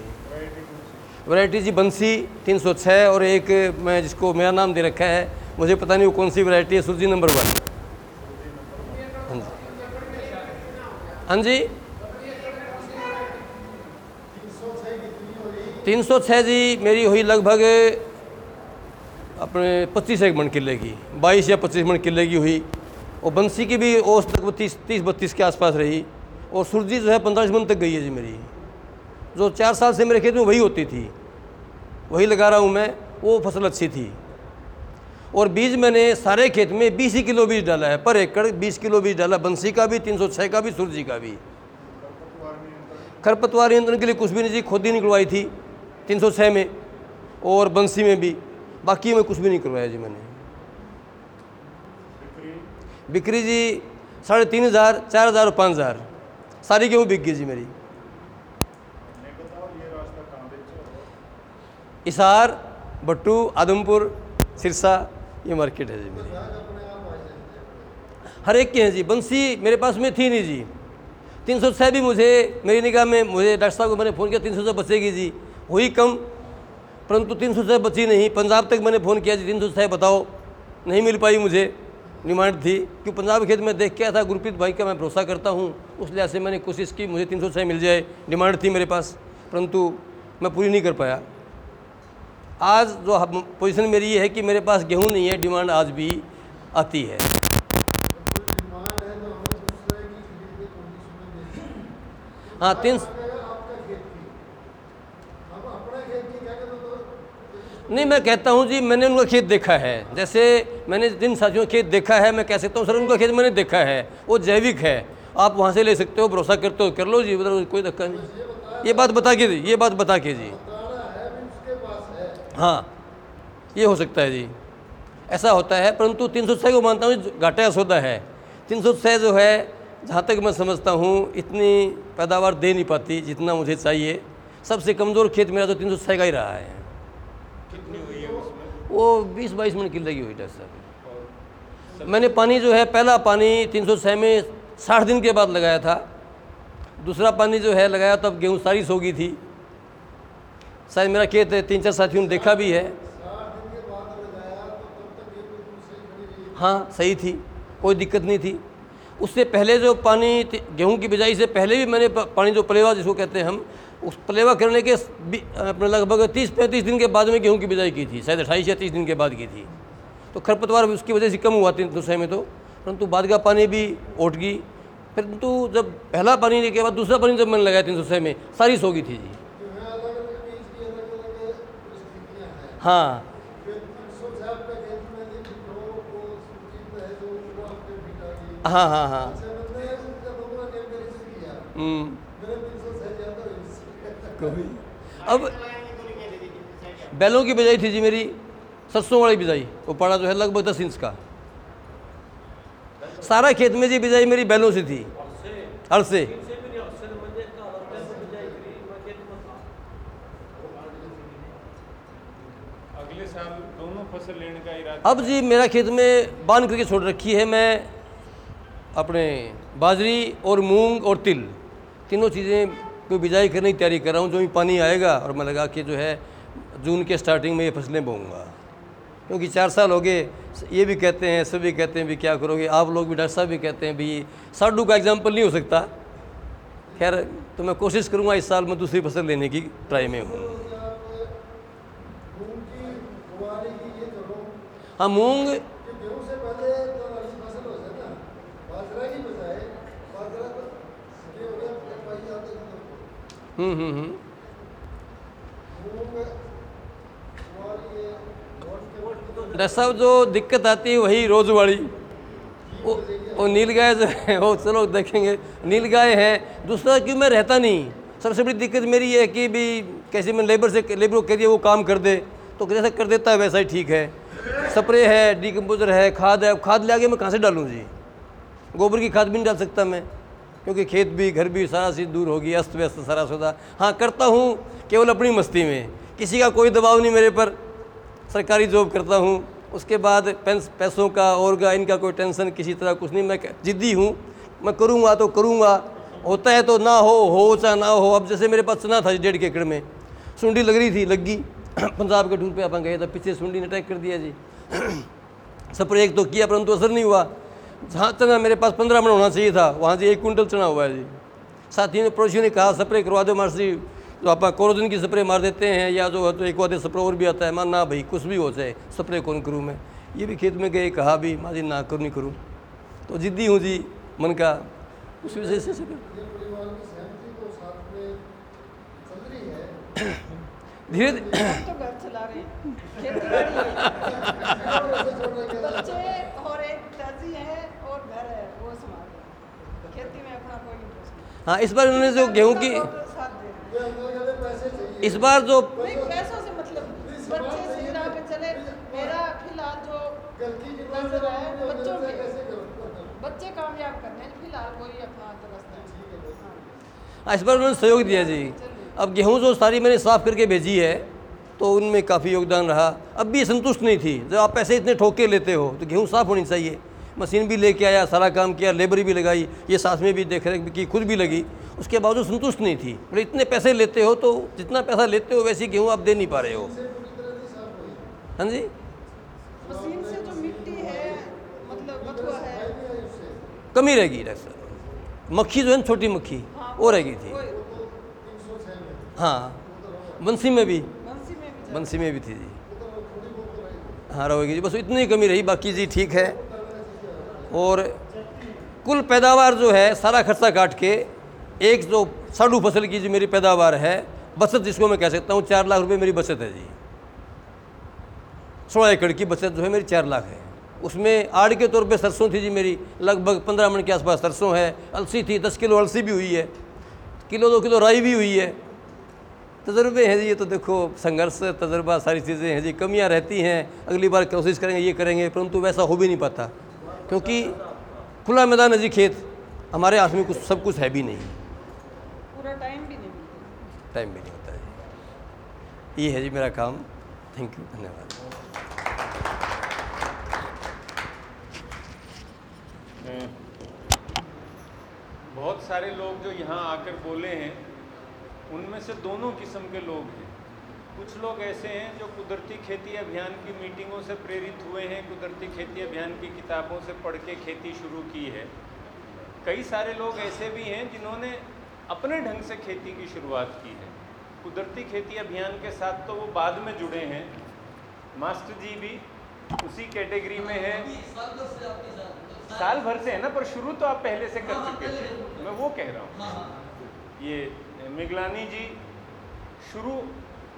Speaker 12: वैरायटी जी बंसी तीन सौ छः और एक मैं जिसको मेरा नाम दे रखा है, मुझे पता नहीं वो कौन सी वैरायटी है सुरजी नंबर वन। हाँ जी। हाँ जी। तीन सौ छः जी मेरी हुई लगभग अपने पच्चीस एक मन किले की, बाईस या पच्चीस मन किले की हुई। और बंसी की भी औसत लगभग तीस तीस बत्तीस के आसपास रही। और सुरजी जो है पंद्रह मन तक गई है जी मेरी। जो चार साल से मेरे खेत में वही होती थी। वही लगा रहा हूँ मैं, वो फ़सल अच्छी थी। और बीज मैंने सारे खेत में बीस ही किलो बीज डाला है, पर एकड़ बीस किलो बीज डाला। बंसी का भी, तीन सौ छः का भी, सुरजी का भी। खरपतवार नियंत्रण के लिए कुछ भी नहीं जी, खुद ही निकलवाई थी। 306 में और बंसी में भी। बाकी में कुछ भी नहीं करवाया जी मैंने। बिक्री? जी साढ़े तीन हज़ार, चार हज़ार और पाँच हज़ार। सारी गेहूँ बिक गई जी मेरी। इसार भट्टू आदमपुर, सिरसा, ये मार्केट है जी मेरी। हर एक के हैं जी। बंसी मेरे पास में थी नहीं जी। तीन सौ छः भी मुझे, मेरी निगाह में मुझे डॉक्टर साहब को मैंने फ़ोन किया, तीन सौ सौ बचेगी जी। हुई कम परंतु तीन सौ छः बची नहीं। पंजाब तक मैंने फ़ोन किया जी तीन सौ छः बताओ नहीं मिल पाई मुझे। डिमांड थी कि पंजाब खेत में देख के आया था गुरप्रीत भाई का मैं भरोसा करता हूँ उस लिहाज से मैंने कोशिश की मुझे तीन सौ छः मिल जाए डिमांड थी मेरे पास परंतु मैं पूरी नहीं कर पाया। आज जो पोजीशन मेरी ये है कि मेरे पास गेहूँ नहीं है डिमांड आज भी आती है। हाँ तीन नहीं, मैं कहता हूँ जी, मैंने उनका खेत देखा है। जैसे मैंने जिन साथियों खेत देखा है, मैं कह सकता हूँ, सर, उनका खेत मैंने देखा है। वो जैविक है। आप वहाँ से ले सकते हो, भरोसा करते हो, कर लो जी, उधर कोई धक्का नहीं। ये बात बता के जी ये बात बता के जी। हाँ ये हो सकता है जी। ऐसा होता है, परंतु तीन सौ छः को मानता हूँ, घाटा सौदा है। तीन सौ छः जो है, जहाँ तक मैं समझता हूँ, इतनी पैदावार दे नहीं पाती जितना मुझे चाहिए। सबसे कमज़ोर खेत मेरा तो तीन सौ का ही रहा है। वो बीस बाईस मिनट की लगी हुई, डॉक्टर साहब। मैंने पानी जो है, पहला पानी तीन सौ छः में साठ दिन के बाद लगाया था। दूसरा पानी जो है, लगाया तब गेहूँ सारी सो गई थी। शायद मेरा खेत तीन चार साथियों ने देखा भी है। हाँ सही थी, कोई दिक्कत नहीं थी। उससे पहले जो पानी ति- गेहूँ की बिजाई से पहले भी मैंने पानी जो पलेवा जिसको कहते हैं हम उस पलेवा करने के अपने लगभग तीस पैंतीस दिन के बाद में गेहूँ की बिजाई की थी शायद अट्ठाईस या तीस दिन के बाद की थी। तो खरपतवार भी उसकी वजह से कम हुआ तीन दूसरे में तो परंतु बाद का पानी भी ओट गई। परंतु जब पहला पानी लेने के बाद दूसरा पानी जब मैंने लगाया तीन सौ में सारी सो गई थी जी। हाँ। हाँ हाँ हाँ। हम्म। कभी अब बैलों की बिजाई थी जी मेरी सरसों वाली बिजाई। वो पड़ा जो है लगभग दस इंच का। सारा खेत में जी बिजाई मेरी बैलों से थी। हल से। अब जी मेरा खेत में बाँध करके छोड़ रखी है मैं अपने बाजरी और मूंग और तिल। तीनों चीज़ें को बिजाई करने की तैयारी कर रहा हूँ, जो भी पानी आएगा और मैं लगा के जो है जून के स्टार्टिंग में ये फ़सलें बोऊँगा। क्योंकि चार साल हो गए, ये भी कहते हैं सभी कहते हैं भी क्या करोगे, आप लोग भी डॉक्टर साहब भी कहते हैं भी, साडू का एग्ज़ाम्पल नहीं हो सकता। खैर तो मैं कोशिश करूँगा इस साल मैं दूसरी फ़सल लेने की ट्राई में हूँ। हाँ मूंग हम्म हम्म हम्म डॉक्टर साहब जो दिक्कत आती है, वही रोज वाली वो वो नील गाय जो है, वो चलो देखेंगे। नील गाय है, दूसरा क्यों मैं रहता नहीं। सबसे बड़ी दिक्कत मेरी ये है कि भी कैसे मैं लेबर से लेबर को कह दिया वो काम कर दे। तो जैसा कर देता है, वैसा ही ठीक है। स्प्रे है डिकम्पोजर है, खाद है। खाद ले आगे मैं कहाँ से डालूँ जी? गोबर की खाद भी नहीं डाल सकता मैं। क्योंकि खेत भी, घर भी सारा चीज़ दूर होगी, अस्त व्यस्त सारा सौदा। हाँ करता हूँ केवल अपनी मस्ती में। किसी का कोई दबाव नहीं मेरे पर। सरकारी जॉब करता हूँ। उसके बाद पेंस, पैसों का और का, इनका कोई टेंशन किसी तरह कुछ नहीं। मैं जिद्दी हूँ। मैं करूँगा तो करूँगा। होता है तो ना हो हो चाहे ना हो। अब जैसे मेरे पास चना था डेढ़ के एकड़ में। सुंडी लग रही थी लग गई पंजाब के टूर पे अपन गए थे। पीछे सुंडी ने अटैक कर दिया जी। स्प्रे एक तो किया, परंतु असर नहीं हुआ। जहाँ चना मेरे पास पंद्रह मन होना चाहिए था वहाँ से एक कुंटल चना हुआ है जी। साथियों ने पड़ोसियों ने कहा स्प्रे करवा दो मार्सी जो आप कोरोजन की स्प्रे मार देते हैं या जो है तो एक वादे स्प्रे और भी आता है मान ना भाई कुछ भी हो जाए स्प्रे कौन करूँ मैं? ये भी खेत में गए कहा भी माँ जी ना करूँ नहीं करूँ। तो जिद्दी हूँ जी मन का उस वजह से से धीरे धीरे
Speaker 13: तो हैं। और है घर है वो संभाल खेती में अपना कोई इंटरेस्ट
Speaker 12: हाँ इस बार उन्होंने जो गेहूँ की। इस बार जो
Speaker 13: पैसों से मतलब बच्चे सही राह पे चले मेरा फ़िलहाल जो नज़र है बच्चों के। बच्चे कामयाब करने फ़िलहाल कोई अपना हाँ।
Speaker 12: हाँ, इस बार उन्होंने सहयोग दिया जी। अब गेहूँ जो सारी मैंने साफ़ करके भेजी है तो उनमें काफ़ी योगदान रहा। अब भी संतुष्ट नहीं थी। जब आप पैसे इतने ठोक के लेते हो तो गेहूँ साफ़ होनी चाहिए। मशीन भी लेके आया सारा काम किया लेबर भी लगाई ये साथ में भी देख रेख की खुद भी लगी। उसके बावजूद संतुष्ट नहीं थी। बोले इतने पैसे लेते हो तो जितना पैसा लेते हो वैसी गेहूँ आप दे नहीं पा रहे हो? हाँ जी?
Speaker 13: मशीन से जो मिट्टी है मतलब है।
Speaker 12: कमी रहेगी डॉक्टर साहब। मक्खी जो है ना छोटी मक्खी वो रह गई थी हाँ बंसी में भी।
Speaker 13: बंसी में भी
Speaker 12: बंसी में भी थी जी। हाँ रहेगी जी। बस इतनी कमी रही बाकी जी ठीक है। और कुल पैदावार जो है, सारा खर्चा काट के एक जो साढ़ू फ़सल की जो मेरी पैदावार है, बचत जिसको मैं कह सकता हूँ, चार लाख रुपए मेरी बचत है जी। सोलह एकड़ की बचत जो है मेरी चार लाख है। उसमें आड़ के तौर पे सरसों थी जी मेरी, लगभग पंद्रह मिनट के आसपास सरसों है, अलसी थी, दस किलो अलसी भी हुई है, किलो दो किलो राई भी हुई है। तजर्बे हैं जी, ये तो देखो, संघर्ष, तजर्बा, सारी चीज़ें हैं जी, कमियाँ रहती हैं, अगली बार कोशिश करेंगे, ये करेंगे, परंतु वैसा हो भी नहीं पाता। क्योंकि खुला मैदान है जी खेत हमारे हाथ में कुछ सब कुछ है भी नहीं।
Speaker 13: पूरा टाइम भी नहीं मिलता।
Speaker 12: टाइम भी नहीं होता है ये है जी मेरा काम। थैंक यू धन्यवाद।
Speaker 2: बहुत सारे लोग जो यहाँ आकर बोले हैं उनमें से दोनों किस्म के लोग हैं। कुछ लोग ऐसे हैं जो कुदरती खेती अभियान की मीटिंगों से प्रेरित हुए हैं कुदरती खेती अभियान की किताबों से पढ़ के खेती शुरू की है। कई सारे लोग ऐसे भी हैं जिन्होंने अपने ढंग से खेती की शुरुआत की है। कुदरती खेती अभियान के साथ तो वो बाद में जुड़े हैं। मास्टर जी भी उसी कैटेगरी में है। साल भर से है ना पर शुरू तो आप पहले से कर चुके थे। मैं वो कह रहा हूँ। ये मिगलानी जी शुरू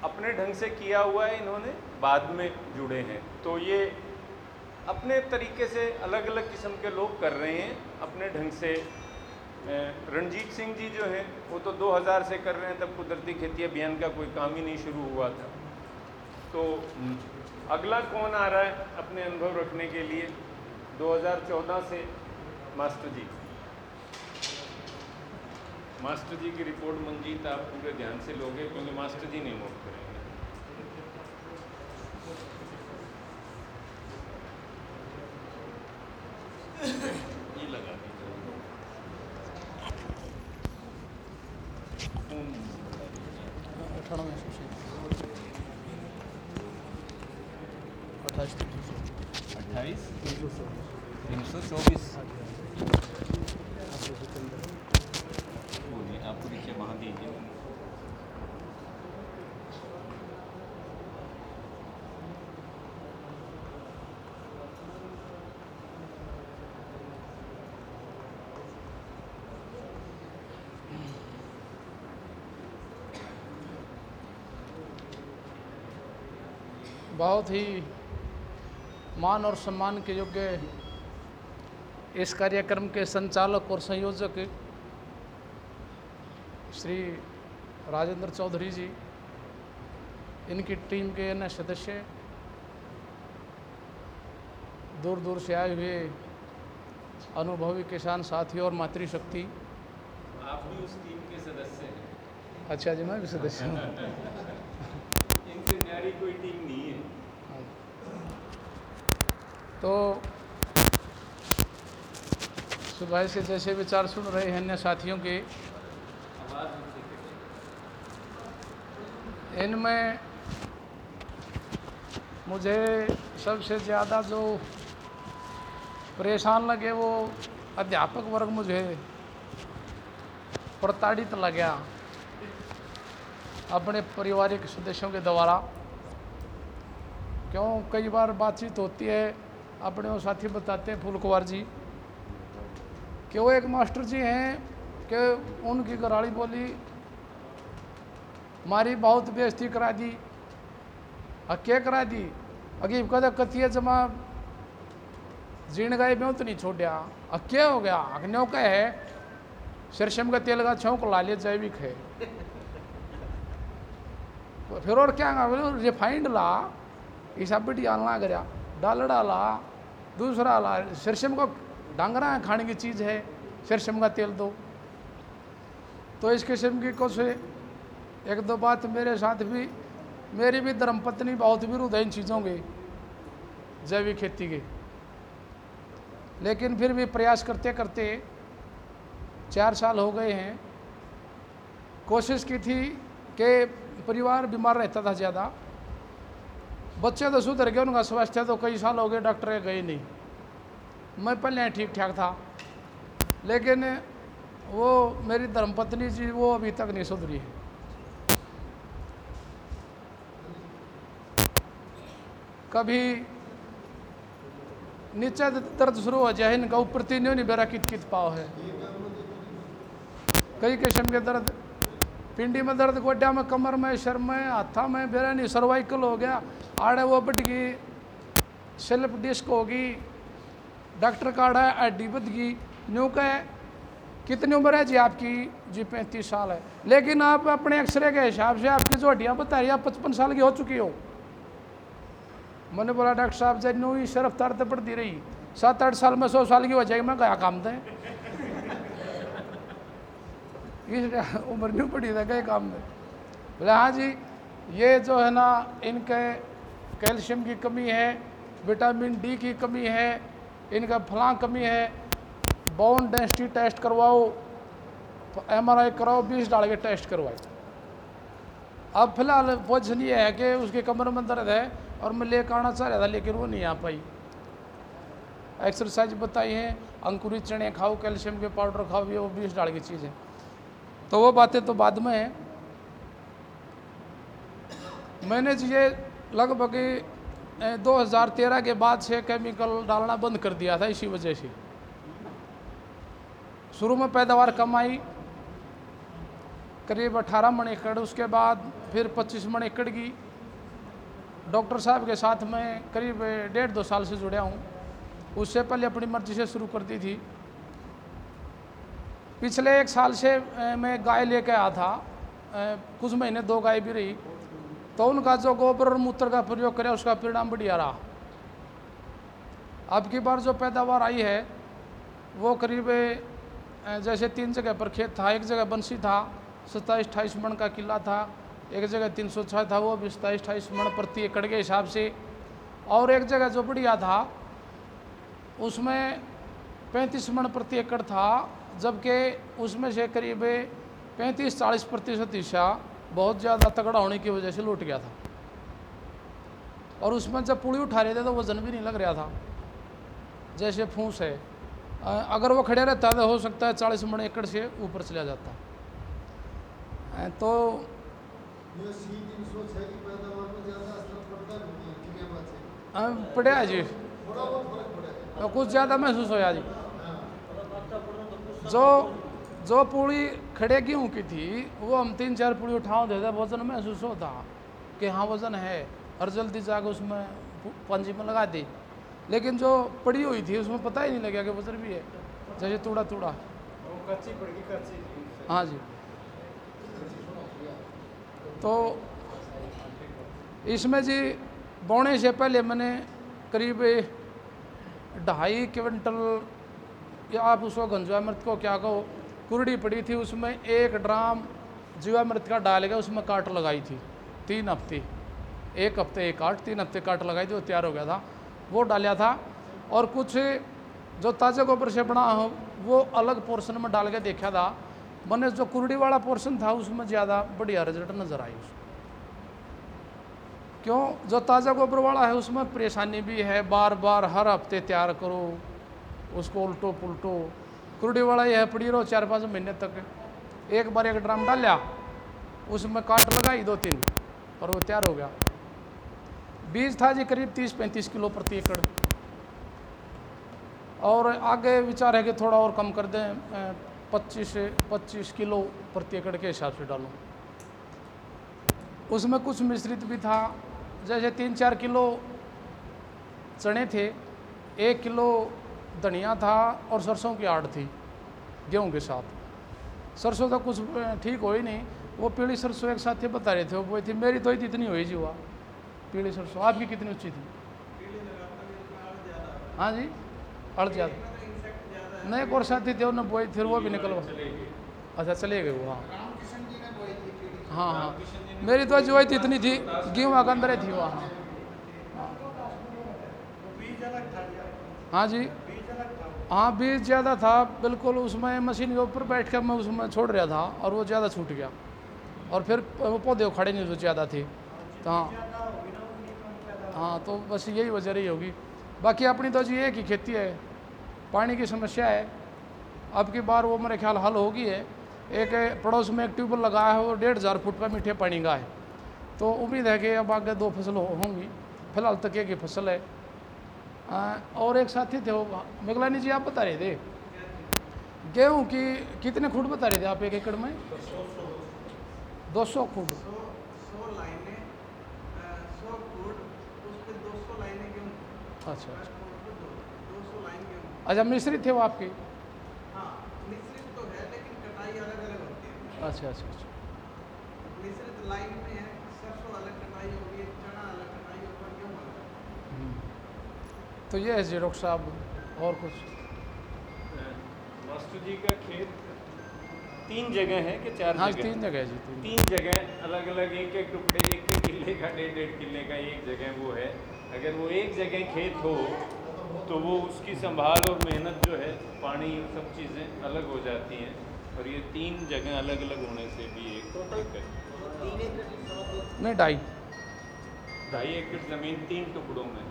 Speaker 2: अपने ढंग से किया हुआ है, इन्होंने बाद में जुड़े हैं। तो ये अपने तरीके से अलग अलग किस्म के लोग कर रहे हैं, अपने ढंग से। रणजीत सिंह जी जो हैं, वो तो 2000 से कर रहे हैं, तब कुदरती खेती अभियान का कोई काम ही नहीं शुरू हुआ था। तो अगला कौन आ रहा है अपने अनुभव रखने के लिए? 2014 से मास्टर जी। मास्टर जी की रिपोर्ट मंजीत आप पूरे ध्यान से लोगे क्योंकि मास्टर जी नहीं नोट करेंगे। ये लगा दीजिए। अट्ठाईस तीन सौ चौबीस बोलिए आपको नीचे वहाँ
Speaker 14: बहुत ही मान और सम्मान के योग्य इस कार्यक्रम के संचालक और संयोजक श्री राजेंद्र चौधरी जी इनकी टीम के अन्य सदस्य दूर दूर से आए हुए अनुभवी किसान साथी और मातृशक्ति।
Speaker 2: आप भी उस टीम के सदस्य हैं।
Speaker 14: अच्छा जी मैं भी सदस्य हूँ।
Speaker 2: इनसे न्यारी कोई टीम नहीं है।
Speaker 14: तो सुबह से जैसे विचार सुन रहे हैं अन्य साथियों के
Speaker 2: आवाज़ नीचे करिए।
Speaker 14: इनमें मुझे सबसे ज़्यादा जो परेशान लगे वो अध्यापक वर्ग मुझे प्रताड़ित लगा अपने पारिवारिक सदस्यों के द्वारा। क्यों? कई बार बातचीत होती है, अपने वो साथी बताते हैं फूल कुंवर जी, कि वो एक मास्टर जी हैं कि उनकी गराड़ी बोली मारी बहुत बेइज्जती करा दी क्या करा दी। अगीब कदा कथिए जमा? जीण गए में तो नहीं छोड़ा अब क्या हो गया। अग्नियों का है सरसम का तेल का छौंक ला लिया जैविक है तो फिर और क्या रिफाइंड ला ईसा बिटिया ला गया डालडा ला, दूसरा ला। सरसम को डांगरा खाने की चीज़ है सरसम का तेल दो। तो इस किस्म की कुछ एक दो बात मेरे साथ भी, मेरी भी धर्मपत्नी बहुत विरुद्ध है इन चीज़ों के, जैविक खेती के। लेकिन फिर भी प्रयास करते करते चार साल हो गए हैं। कोशिश की थी कि परिवार बीमार रहता था ज़्यादा। बच्चे तो सुधर गए, उनका स्वास्थ्य तो कई साल हो गए, डॉक्टर गए नहीं। मैं पहले ठीक ठाक था, लेकिन वो मेरी धर्मपत्नी जी वो अभी तक नहीं सुधरी है। कभी नीचे दर्द शुरू हो जाए, इनका ऊपर तीनों नहीं बेरा कित कित पाव है। कई किस्म के दर्द। पिंडी में दर्द गोड्या में, कमर में, सर में, हाथा में बेरा नहीं, सर्वाइकल हो गया, आड़े वो बढ़ गई सेल्फ डिस्क होगी डॉक्टर कार्ड है हड्डी बद गई। न्यू का है कितनी उम्र है जी आपकी? जी पैंतीस साल है। लेकिन आप अपने एक्सरे के हिसाब से आपकी जो हड्डियाँ बता रही आप पचपन साल की हो चुकी हो। मैंने बोला, डॉक्टर साहब जब न्यू ही सिर्फ़ तरत पड़ती रही। सात आठ साल में सौ साल की हो जाएगी मैं गया काम दें इस उम्र नहीं पड़ी था, गए काम में बोले हाँ जी, ये जो है ना, इनके कैल्शियम की कमी है, विटामिन डी की कमी है, इनका फलां कमी है बोन डेंसिटी टेस्ट करवाओ एमआरआई कराओ, बीस डाल के टेस्ट करवाए। अब फ़िलहाल पोजिशन ये है कि उसके कमर में दर्द है और मैं लेकर आना चाह रहा था लेकिन वो नहीं आ पाई। एक्सरसाइज बताई है अंकुरित चने खाओ कैल्शियम के पाउडर खाओ ये वो बीस डाल की चीज़ है। तो वो बातें तो बाद में है। मैंने ये लगभग ए, 2013 के बाद से केमिकल डालना बंद कर दिया था इसी वजह से। शुरू में पैदावार कम आई करीब 18 मन एकड़ उसके बाद फिर 25 मन एकड़ की। डॉक्टर साहब के साथ मैं करीब डेढ़ दो साल से जुड़ा हूँ। उससे पहले अपनी मर्ज़ी से शुरू कर दी थी। पिछले एक साल से मैं गाय लेके आया था। कुछ महीने दो गाय भी रही। तो उनका जो गोबर और मूत्र का प्रयोग करे, उसका परिणाम बढ़िया रहा। अब की बार जो पैदावार आई है, वो करीब जैसे तीन जगह पर खेत था, एक जगह बंसी था, सत्ताईस, अट्ठाईस मन का किला था। एक जगह तीन सौ छः था, वो भी सत्ताईस अठाईस मण प्रति एकड़ के हिसाब से। और एक जगह बढ़िया था, उसमें पैंतीस मण प्रति एकड़ था, जबकि उसमें से करीब पैंतीस, चालीस प्रतिशत हिस्सा बहुत ज़्यादा तगड़ा होने की वजह से लूट गया था। और उसमें जब पुड़ी उठा रहे थे तो वज़न भी नहीं लग रहा था। जैसे फूस है अगर वो खड़े रहता तो हो सकता है चालीस मण एकड़ से ऊपर चला जाता। तो
Speaker 7: ये सी तीन सौ छः की पैदावार में ज़्यादा असर पड़ता नहीं है ठीक है बात से
Speaker 14: पड़ा जी।
Speaker 7: थोड़ा बहुत फ़र्क पड़ा
Speaker 14: तो कुछ ज़्यादा महसूस होया जी। जो जो पूड़ी खड़े गेहूँ की थी वो हम तीन चार पूड़ी उठाओ देते वज़न महसूस होता। कि हाँ वज़न है। और जल्दी जाकर उसमें पंजी में लगा दी। लेकिन जो पड़ी हुई थी उसमें पता ही नहीं लगा कि वज़न भी है। जैसे तूड़ा तूड़ा
Speaker 3: कच्ची पड़ेगी कच्ची
Speaker 14: हाँ जी। तो इसमें जी बोने से पहले मैंने करीब ढाई क्विंटल या आप उसको गंजामृत को क्या कहो, कुरड़ी पड़ी थी, उसमें एक ड्राम जीवामृत का डाल के उसमें काट लगाई थी, तीन हफ़्ते। एक हफ़्ते एक काट, तीन हफ़्ते काट लगाई थी, वो तैयार हो गया था। वो डाला था और कुछ जो ताज़े गोबर से बना हो, वो अलग पोर्शन में डाल के देखा था। मैंने जो कुरड़ी वाला पोर्शन था, उसमें ज़्यादा बढ़िया रिज़ल्ट नज़र आई उसमें। क्यों? जो ताज़ा गोबर वाला है, उसमें परेशानी भी है बार बार हर हफ़्ते तैयार करो, उसको उल्टो पुल्टो। कुरड़ी वाला यह पड़ी रहो चार पाँच महीने तक। एक बार एक ड्राम डाला उसमें काट लगाई दो तीन, और वो तैयार हो गया। बीज था जी करीब तीस पैंतीस किलो प्रति एकड़। और आगे विचार है कि थोड़ा और कम कर दें पच्चीस पच्चीस किलो प्रति एकड़ के हिसाब से डालूं। उसमें कुछ मिश्रित भी था। जैसे तीन चार किलो चने थे एक किलो धनिया था और सरसों की आड़ थी गेहूँ के साथ। सरसों तो कुछ ठीक हो ही नहीं। वो पीली सरसों एक साथ ही बता रहे थे वो थी मेरी तो ही इतनी हुई जी हुआ पीली सरसों आपकी कितनी ऊँची थी? हाँ जी अड़ ज़्यादा। नहीं एक और साथी थे, उन्होंने बोई फिर वो भी निकलवा। अच्छा चले गए वो हाँ। हाँ हाँ। मेरी तो जो थी, इतनी थी, गेहूँ के अंदर थी वहाँ हाँ। जी। हाँ बीज ज़्यादा था, बिल्कुल उसमें मशीन के ऊपर बैठ कर मैं उसमें छोड़ रहा था, और वो ज़्यादा छूट गया। और फिर वो पौधे खड़े नहीं जो ज़्यादा थे। तो हाँ। हाँ तो बस यही वजह रही होगी। बाकी अपनी तो जी एक ही खेती है। पानी की समस्या है। अब की बार वो मेरे ख्याल हल होगी है। एक पड़ोस में एक ट्यूबवेल लगाया है वो डेढ़ हज़ार फुट का मीठे पानी का है। तो उम्मीद है कि अब आगे दो फ़सल होंगी। फ़िलहाल तक एक ही फ़सल है। आ, और एक साथी थे वो मेघलानी जी आप बता रहे थे? गेहूँ की कितने खूट बता रहे थे आप एक एकड़ में? दो सौ खूट। अच्छा अच्छा। अच्छा मिश्रित थे वो आपके? अच्छा अच्छा अच्छा। हम्म। तो ये है जीरोक्स साहब और कुछ?
Speaker 2: वास्तु जी का खेत तीन जगह है कि चार
Speaker 14: हाँ
Speaker 2: जगह?
Speaker 14: तीन जगह है जी तीन
Speaker 2: तीन जगह अलग अलग एक एक टुकड़े एक एक किले का डेढ़ डेढ़ किले का एक जगह वो है। अगर वो एक जगह खेत हो तो वो उसकी संभाल और मेहनत जो है पानी सब चीज़ें अलग हो जाती हैं और ये तीन जगह अलग अलग होने से भी एक एक
Speaker 14: नहीं ढाई।
Speaker 2: ढाई एकड़ ज़मीन तीन टुकड़ों में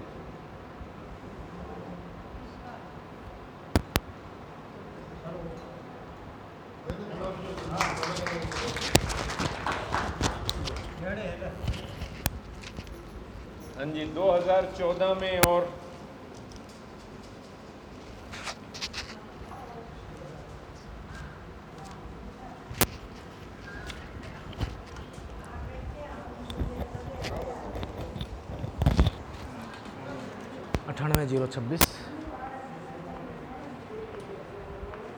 Speaker 2: हाँ। जी 2014 में और
Speaker 4: ज़ीरो छब्बीस,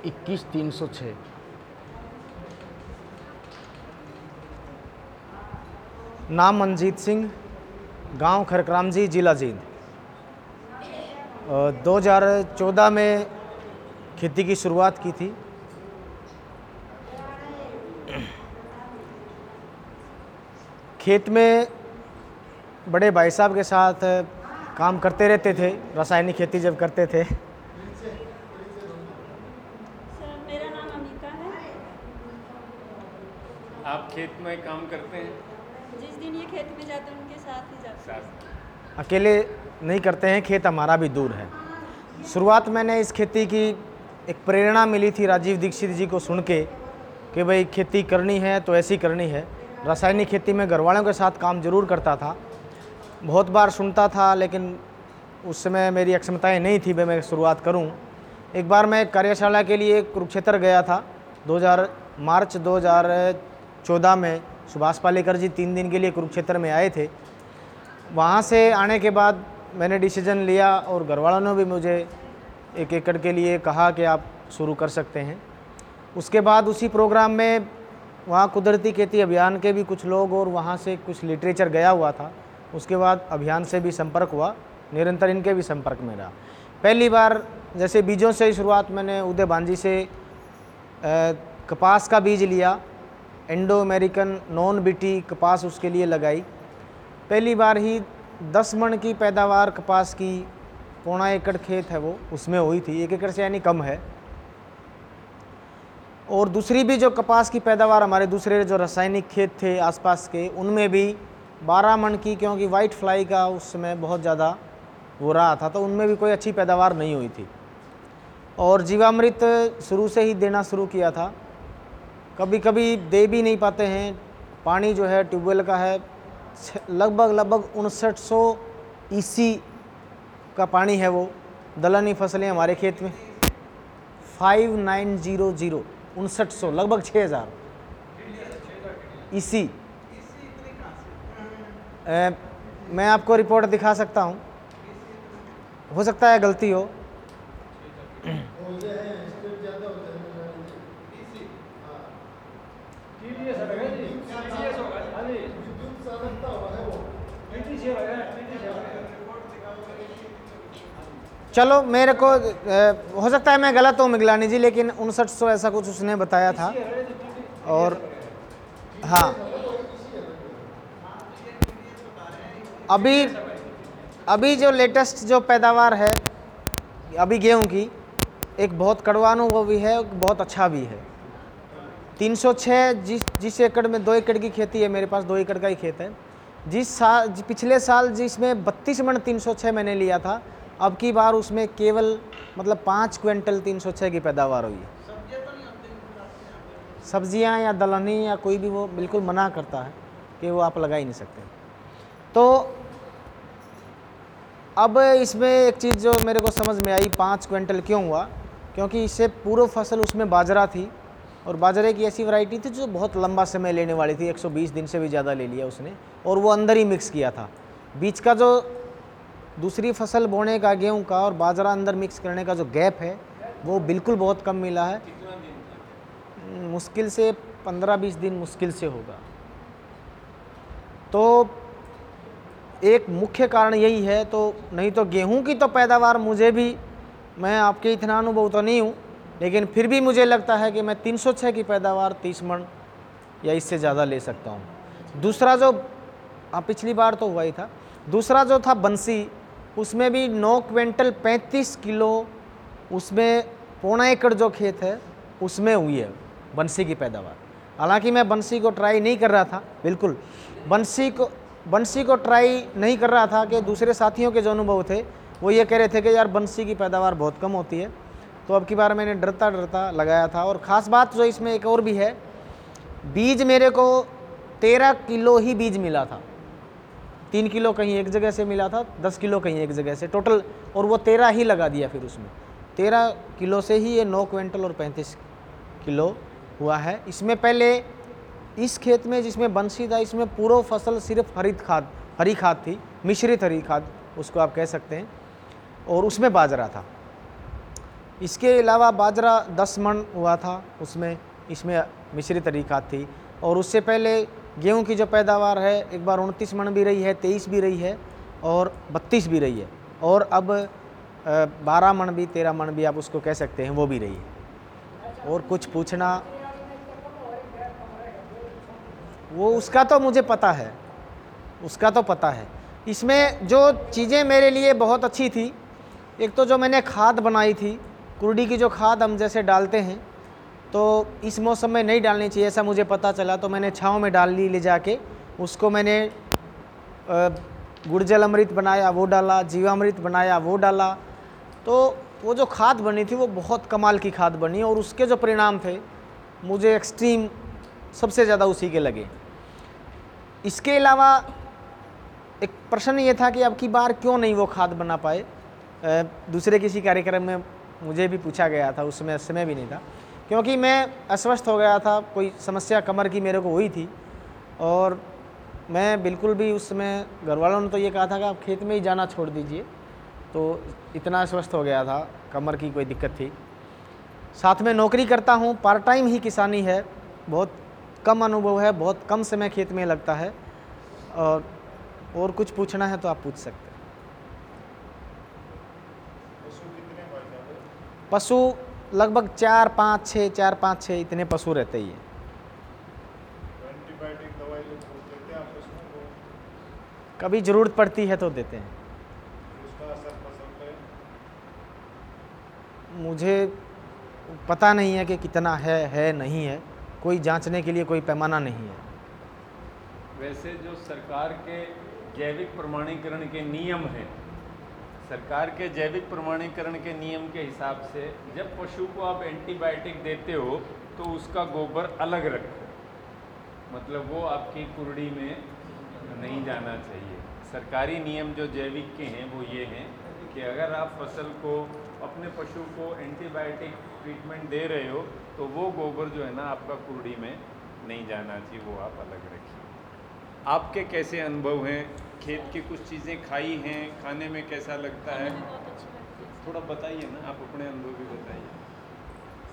Speaker 4: इक्कीस तीन सौ छः नाम मनजीत सिंह, गाँव खरकरामजी, जिला जींद। दो हज़ार चौदह में खेती की शुरुआत की थी। खेत में बड़े भाई साहब के साथ काम करते रहते थे रासायनिक खेती जब करते थे।
Speaker 10: मेरा नाम अमिका है।
Speaker 2: आप खेत में काम करते हैं?
Speaker 10: जिस दिन ये खेत में जाते हैं उनके साथ ही जाते हैं।
Speaker 4: अकेले नहीं करते हैं खेत हमारा भी दूर है। शुरुआत मैंने इस खेती की एक प्रेरणा मिली थी राजीव दीक्षित जी को सुन के कि भाई खेती करनी है तो ऐसी करनी है। रासायनिक खेती में घरवालों के साथ काम ज़रूर करता था। बहुत बार सुनता था, लेकिन उस समय मेरी अक्षमताएँ नहीं थी, मैं शुरुआत करूँ। एक बार मैं कार्यशाला के लिए कुरुक्षेत्र गया था 2000 मार्च 2014 में सुभाष पालेकर जी तीन दिन के लिए कुरुक्षेत्र में आए थे। वहाँ से आने के बाद मैंने डिसीज़न लिया और घर वालों ने भी मुझे एक एकड़ के लिए कहा कि आप शुरू कर सकते हैं। उसके बाद उसी प्रोग्राम में वहाँ कुदरती खेती अभियान के भी कुछ लोग और वहाँ से कुछ लिटरेचर गया हुआ था। उसके बाद अभियान से भी संपर्क हुआ, निरंतर इनके भी संपर्क में रहा। पहली बार जैसे बीजों से ही शुरुआत मैंने उदय बांजी से कपास का बीज लिया इंडो अमेरिकन नॉन बीटी कपास उसके लिए लगाई। पहली बार ही दस मण की पैदावार कपास की पौना एकड़ खेत है वो, उसमें हुई थी, एक एकड़ से यानी कम है। और दूसरी भी जो कपास की पैदावार हमारे दूसरे जो रासायनिक खेत थे आसपास के, उनमें भी बारह मन की, क्योंकि वाइट फ्लाई का उस समय बहुत ज़्यादा हो रहा था तो उनमें भी कोई अच्छी पैदावार नहीं हुई थी। और जीवामृत शुरू से ही देना शुरू किया था। कभी कभी दे भी नहीं पाते हैं। पानी जो है ट्यूबवेल का है। लगभग लगभग उनसठ सौ ईसी का पानी है वो दलहनी फ़सलें हमारे खेत में। फाइव नाइन ज़ीरो ज़ीरो उनसठ सौ, लगभग छः हज़ार। ईसी अ, मैं आपको रिपोर्ट दिखा सकता हूँ। हो सकता है गलती हो। चलो मेरे को अ, हो सकता है मैं गलत हूँ मिगलानी जी लेकिन उनसठ सौ ऐसा कुछ उसने बताया था। और हाँ। अभी अभी जो लेटेस्ट जो पैदावार है, अभी गेहूँ की, एक बहुत कड़वा अनुभव भी है बहुत अच्छा भी है। 306 जिस जिस एकड़ में दो एकड़ की खेती है, मेरे पास दो एकड़ का ही खेत है। जिस साल पिछले साल जिसमें बत्तीस मन 306 मैंने लिया था, अब की बार उसमें केवल मतलब पाँच क्विंटल 306 की पैदावार हुई है। सब्ज़ियाँ या दलहनी या कोई भी वो बिल्कुल मना करता है कि वो आप लगा ही नहीं सकते। तो अब इसमें एक चीज़ जो मेरे को समझ में आई पाँच क्विंटल क्यों हुआ? क्योंकि इससे पूर्व फ़सल उसमें बाजरा थी और बाजरे की ऐसी वैरायटी थी जो बहुत लंबा समय लेने वाली थी 120 दिन से भी ज़्यादा ले लिया उसने और वो अंदर ही मिक्स किया था। बीच का जो दूसरी फ़सल बोने का गेहूँ का और बाजरा अंदर मिक्स करने का जो गैप है वो बिल्कुल बहुत कम मिला है। मुश्किल से पंद्रह बीस दिन मुश्किल से होगा। तो एक मुख्य कारण यही है तो नहीं तो गेहूँ की तो पैदावार मुझे भी, मैं आपके इतना अनुभव तो नहीं हूँ, लेकिन फिर भी मुझे लगता है कि मैं 306 की पैदावार 30 मण या इससे ज़्यादा ले सकता हूँ। दूसरा जो हाँ पिछली बार तो हुआ ही था, दूसरा जो था बंसी, उसमें भी नौ क्विंटल 35 किलो उसमें पौना एकड़ जो खेत है, उसमें हुई है बंसी की पैदावार। हालाँकि मैं बंसी को ट्राई नहीं कर रहा था, बिल्कुल, बंसी को बंसी को ट्राई नहीं कर रहा था कि दूसरे साथियों के जो अनुभव थे, वो ये कह रहे थे कि यार बंसी की पैदावार बहुत कम होती है। तो अब की बार मैंने डरता डरता लगाया था और ख़ास बात जो इसमें एक और भी है, बीज मेरे को तेरह किलो ही बीज मिला था। तीन किलो कहीं एक जगह से मिला था, दस किलो कहीं एक जगह से टोटल और वो तेरह ही लगा दिया फिर उसमें। तेरह किलो से ही ये नौ क्विंटल और पैंतीस किलो हुआ है। इसमें पहले इस खेत में जिसमें बंसी था, इसमें पूरा फ़सल सिर्फ़ हरित खाद, हरी खाद थी, मिश्रित हरी खाद, उसको आप कह सकते हैं। और उसमें बाजरा था। इसके अलावा बाजरा दस मन हुआ था, उसमें, इसमें मिश्रित हरी खाद थी। और उससे पहले गेहूँ की जो पैदावार है, एक बार उनतीस मन भी रही है, तेईस भी रही है और बत्तीस भी रही है। और अब बारह मन भी, तेरह मन भी आप उसको कह सकते हैं, वो भी रही है। और कुछ पूछना वो उसका तो मुझे पता है। उसका तो पता है। इसमें जो चीज़ें मेरे लिए बहुत अच्छी थी, एक तो जो मैंने खाद बनाई थी, कुर्डी की जो खाद हम जैसे डालते हैं तो इस मौसम में नहीं डालनी चाहिए, ऐसा मुझे पता चला तो मैंने छाँव में डाल ली ले जाके, उसको मैंने गुड़जल अमृत बनाया, वो डाला, जीवामृत बनाया, वो डाला तो वो जो खाद बनी थी, वो बहुत कमाल की खाद बनी और उसके जो परिणाम थे, मुझे एक्सट्रीम सबसे ज़्यादा उसी के लगे। इसके अलावा एक प्रश्न ये था कि अब की बार क्यों नहीं वो खाद बना पाए? दूसरे किसी कार्यक्रम में मुझे भी पूछा गया था, उसमें समय भी नहीं था। क्योंकि मैं अस्वस्थ हो गया था, कोई समस्या कमर की मेरे को हुई थी और मैं बिल्कुल भी उस समय घर वालों ने तो ये कहा था कि आप खेत में ही जाना छोड़ दीजिए। तो इतना अस्वस्थ हो गया था, कमर की कोई दिक्कत थी। साथ में नौकरी करता हूँ, पार्ट टाइम ही किसानी है, बहुत कम अनुभव है बहुत कम समय खेत में लगता है। और और कुछ पूछना है तो आप पूछ सकते हैं। पशु लगभग चार पाँच छः चार पाँच छः इतने पशु रहते ही हैं। कभी ज़रूरत पड़ती है तो देते हैं? मुझे पता नहीं है कि कितना है है नहीं है। कोई जांचने के लिए कोई पैमाना नहीं है।
Speaker 2: वैसे जो सरकार के जैविक प्रमाणीकरण के नियम हैं, सरकार के जैविक प्रमाणीकरण के नियम के हिसाब से जब पशु को आप एंटीबायोटिक देते हो तो उसका गोबर अलग रखो। मतलब वो आपकी कुर्डी में नहीं जाना चाहिए। सरकारी नियम जो जैविक के हैं, वो ये हैं कि अगर आप फ़सल को, अपने पशु को एंटीबायोटिक ट्रीटमेंट दे रहे हो तो वो गोबर जो है ना आपका कुर्डी में नहीं जाना चाहिए वो आप अलग रखिए। आपके कैसे अनुभव हैं? खेत की कुछ चीज़ें खाई हैं? खाने में कैसा लगता है? थोड़ा बताइए ना आप अपने अनुभव भी बताइए।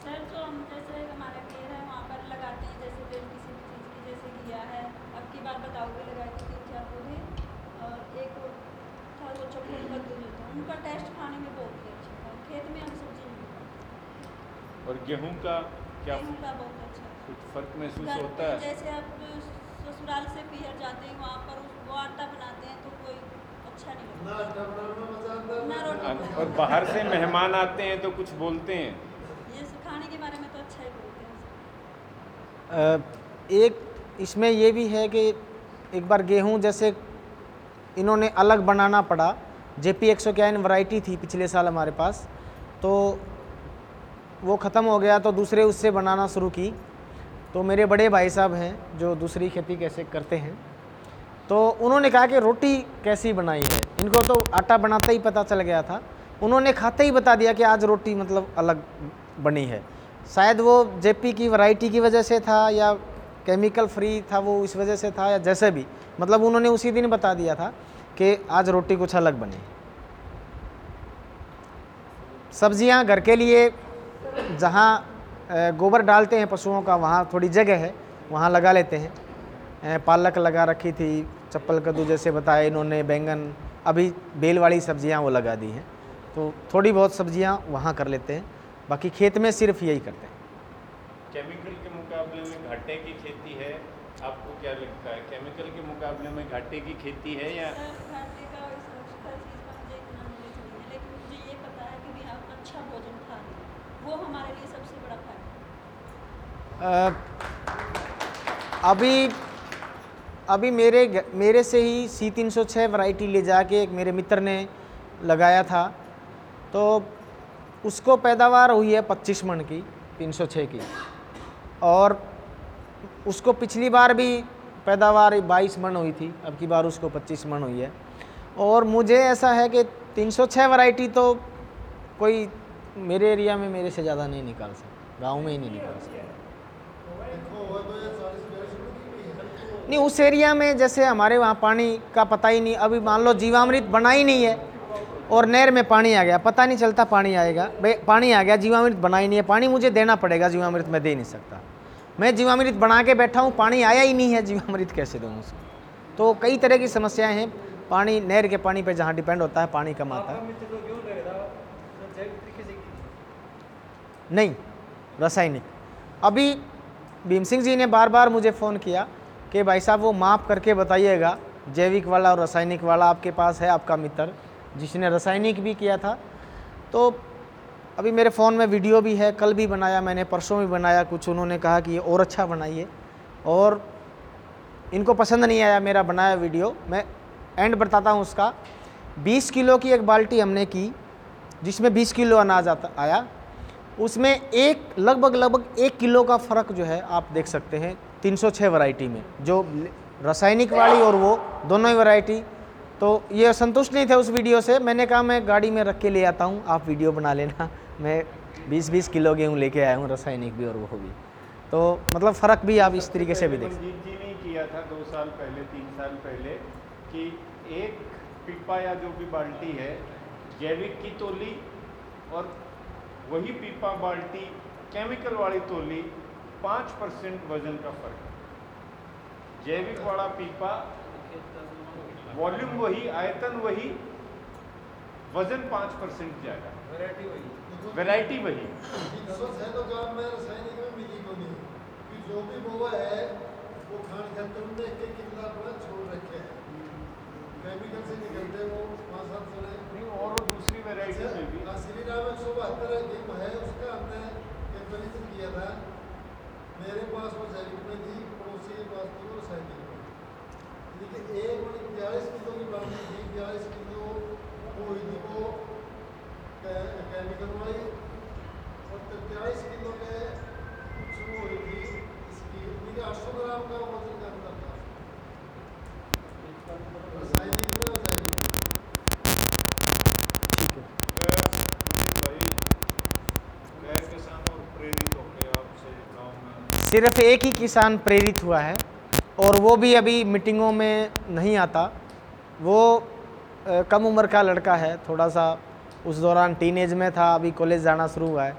Speaker 10: सर जो हम जैसे हमारा पेड़ है वहाँ पर लगाते हैं जैसे पेड़ किसी भी चीज़ की जैसे घिया है। अब की बार बताओगे लगाए थे तीन चार पौधे और एक था वो चॉकलेट कद्दू जो था उनका टेस्ट खाने में बहुत ही अच्छा था खेत में हम सब्ज़ी नहीं खाते
Speaker 2: और गेहूँ का क्या
Speaker 10: गेहूँ का बहुत अच्छा
Speaker 2: कुछ फ़र्क महसूस होता है?
Speaker 10: जैसे आप ससुराल से पीहर जाते हैं वहाँ पर वो आटा बनाते हैं तो कोई अच्छा नहीं लगता।
Speaker 2: और बाहर से मेहमान आते हैं तो कुछ बोलते हैं?
Speaker 10: ये सब खाने के बारे में तो अच्छा ही बोलते हैं।
Speaker 4: एक इसमें ये भी है कि एक बार गेहूँ जैसे इन्होंने अलग बनाना पड़ा। जे पी एक सौ वैरायटी थी पिछले साल हमारे पास। तो वो ख़त्म हो गया तो दूसरे उससे बनाना शुरू की। तो मेरे बड़े भाई साहब हैं जो दूसरी खेती कैसे करते हैं। तो उन्होंने कहा कि रोटी कैसी बनाई है? इनको तो आटा बनाते ही पता चल गया था। उन्होंने खाते ही बता दिया कि आज रोटी मतलब अलग बनी है। शायद वो जेपी की वैरायटी की वजह से था या केमिकल फ्री था वो इस वजह से था या जैसे भी। मतलब उन्होंने उसी दिन बता दिया था कि आज रोटी कुछ अलग बनी। सब्ज़ियाँ घर के लिए जहाँ गोबर डालते हैं पशुओं का, वहाँ थोड़ी जगह है, वहाँ लगा लेते हैं। पालक लगा रखी थी, चप्पल कद्दू जैसे बताया इन्होंने, बैंगन, अभी बेल वाली सब्ज़ियाँ वो लगा दी हैं। तो थोड़ी बहुत सब्ज़ियाँ वहाँ कर लेते हैं, बाकी खेत में सिर्फ़ यही करते हैं।
Speaker 2: केमिकल के मुकाबले में घाटे की खेती है, आपको क्या लगता है? केमिकल के मुकाबले में घाटे की खेती है या
Speaker 10: घाटे का इस हर चीज़ का मुझे इतना नॉलेज नहीं है लेकिन मुझे ये पता है कि भी हम अच्छा भोजन खा रहे हैं वो हमारे लिए सबसे बड़ा
Speaker 4: अभी अभी मेरे मेरे से ही सी तीन सौ छः वराइटी ले जाके एक मेरे मित्र ने लगाया था। तो उसको पैदावार हुई है पच्चीस मन की, तीन सौ छः की। और उसको पिछली बार भी पैदावार बाईस मन हुई थी, अब की बार उसको पच्चीस मन हुई है। और मुझे ऐसा है कि तीन सौ छः वराइटी तो कोई मेरे एरिया में मेरे से ज़्यादा नहीं निकाल सकते। गाँव में ही नहीं निकाल सकता। नहीं, उस एरिया में जैसे हमारे वहाँ पानी का पता ही नहीं, अभी मान लो जीवामृत बना ही नहीं है और नहर में पानी आ गया, पता नहीं चलता पानी आएगा। भाई, पानी आ गया, जीवामृत बना ही नहीं है, पानी मुझे देना पड़ेगा, जीवामृत मैं दे नहीं सकता। मैं जीवामृत बना के बैठा हूँ, पानी आया ही नहीं है, जीवामृत कैसे दूँ उसको? तो कई तरह की समस्याएँ हैं, पानी, नहर के पानी पे जहाँ डिपेंड होता है, पानी कम आता है। नहीं रासायनिक अभी भीम सिंह जी ने बार बार मुझे फ़ोन किया कि भाई साहब वो माप करके बताइएगा, जैविक वाला और रासायनिक वाला आपके पास है, आपका मित्र, जिसने रासायनिक भी किया था। तो अभी मेरे फ़ोन में वीडियो भी है, कल भी बनाया मैंने, परसों भी बनाया, कुछ उन्होंने कहा कि ये और अच्छा बनाइए। और इनको पसंद नहीं आया मेरा बनाया वीडियो। मैं एंड बताता हूँ उसका। 20 किलो की एक बाल्टी हमने की, जिसमें 20 किलो अनाज आता, आया। उसमें एक, लगभग लगभग एक किलो का फ़र्क जो है आप देख सकते हैं 306 वैरायटी में, जो रासायनिक वाली और वो दोनों ही वैरायटी तो ये संतुष्ट नहीं थे उस वीडियो से। मैंने कहा, मैं गाड़ी में रख के ले आता हूँ, आप वीडियो बना लेना। मैं 20-20 किलो गेहूँ लेके आया हूँ, रासायनिक भी और वो भी। तो मतलब फ़र्क भी आप इस तरीके से भी देख
Speaker 2: जी ने किया था दो साल पहले, तीन साल पहले, कि एक पिपा या जो भी बाल्टी है, जैविक की तोली और वही पीपा बाल्टी केमिकल वाली तोली पाँच परसेंट वज़न का फ़र्क। है जैविक वाला पीपा वॉल्यूम वही आयतन वही वज़न पाँच परसेंट ज़्यादा। वैरायटी वही। वैरायटी वही।
Speaker 7: है तो काम में रासायनिक में मिली को नहीं कि जो भी बोवा है वो खान खत्म में एक एक कितना छोड़ रखे हैं। केमिकल से निकलते वो पाँच सात सौ।
Speaker 2: नहीं और
Speaker 7: श्री राम एक सौ बहत्तर गेम है उसका हमने कंपेरिजन किया था मेरे पास वो जैविक में थी पड़ोसी के पास थी वो रासायनिक में लेकिन एक वाली बयालीस किलो की बाल्टी थी बयालीस किलो वो थी वो केमिकल वाली और तैतालीस किलो में कुछ वो हुई थी इसकी मेरे आठ सौ ग्राम का वज़न का अंतर था रासायनिक
Speaker 2: गैर किसानों और प्रेरित होकर आपसे गाँव में
Speaker 4: सिर्फ़ एक ही किसान प्रेरित हुआ है और वो भी अभी मीटिंगों में नहीं आता। वो कम उम्र का लड़का है थोड़ा सा उस दौरान टीनेज में था अभी कॉलेज जाना शुरू हुआ है।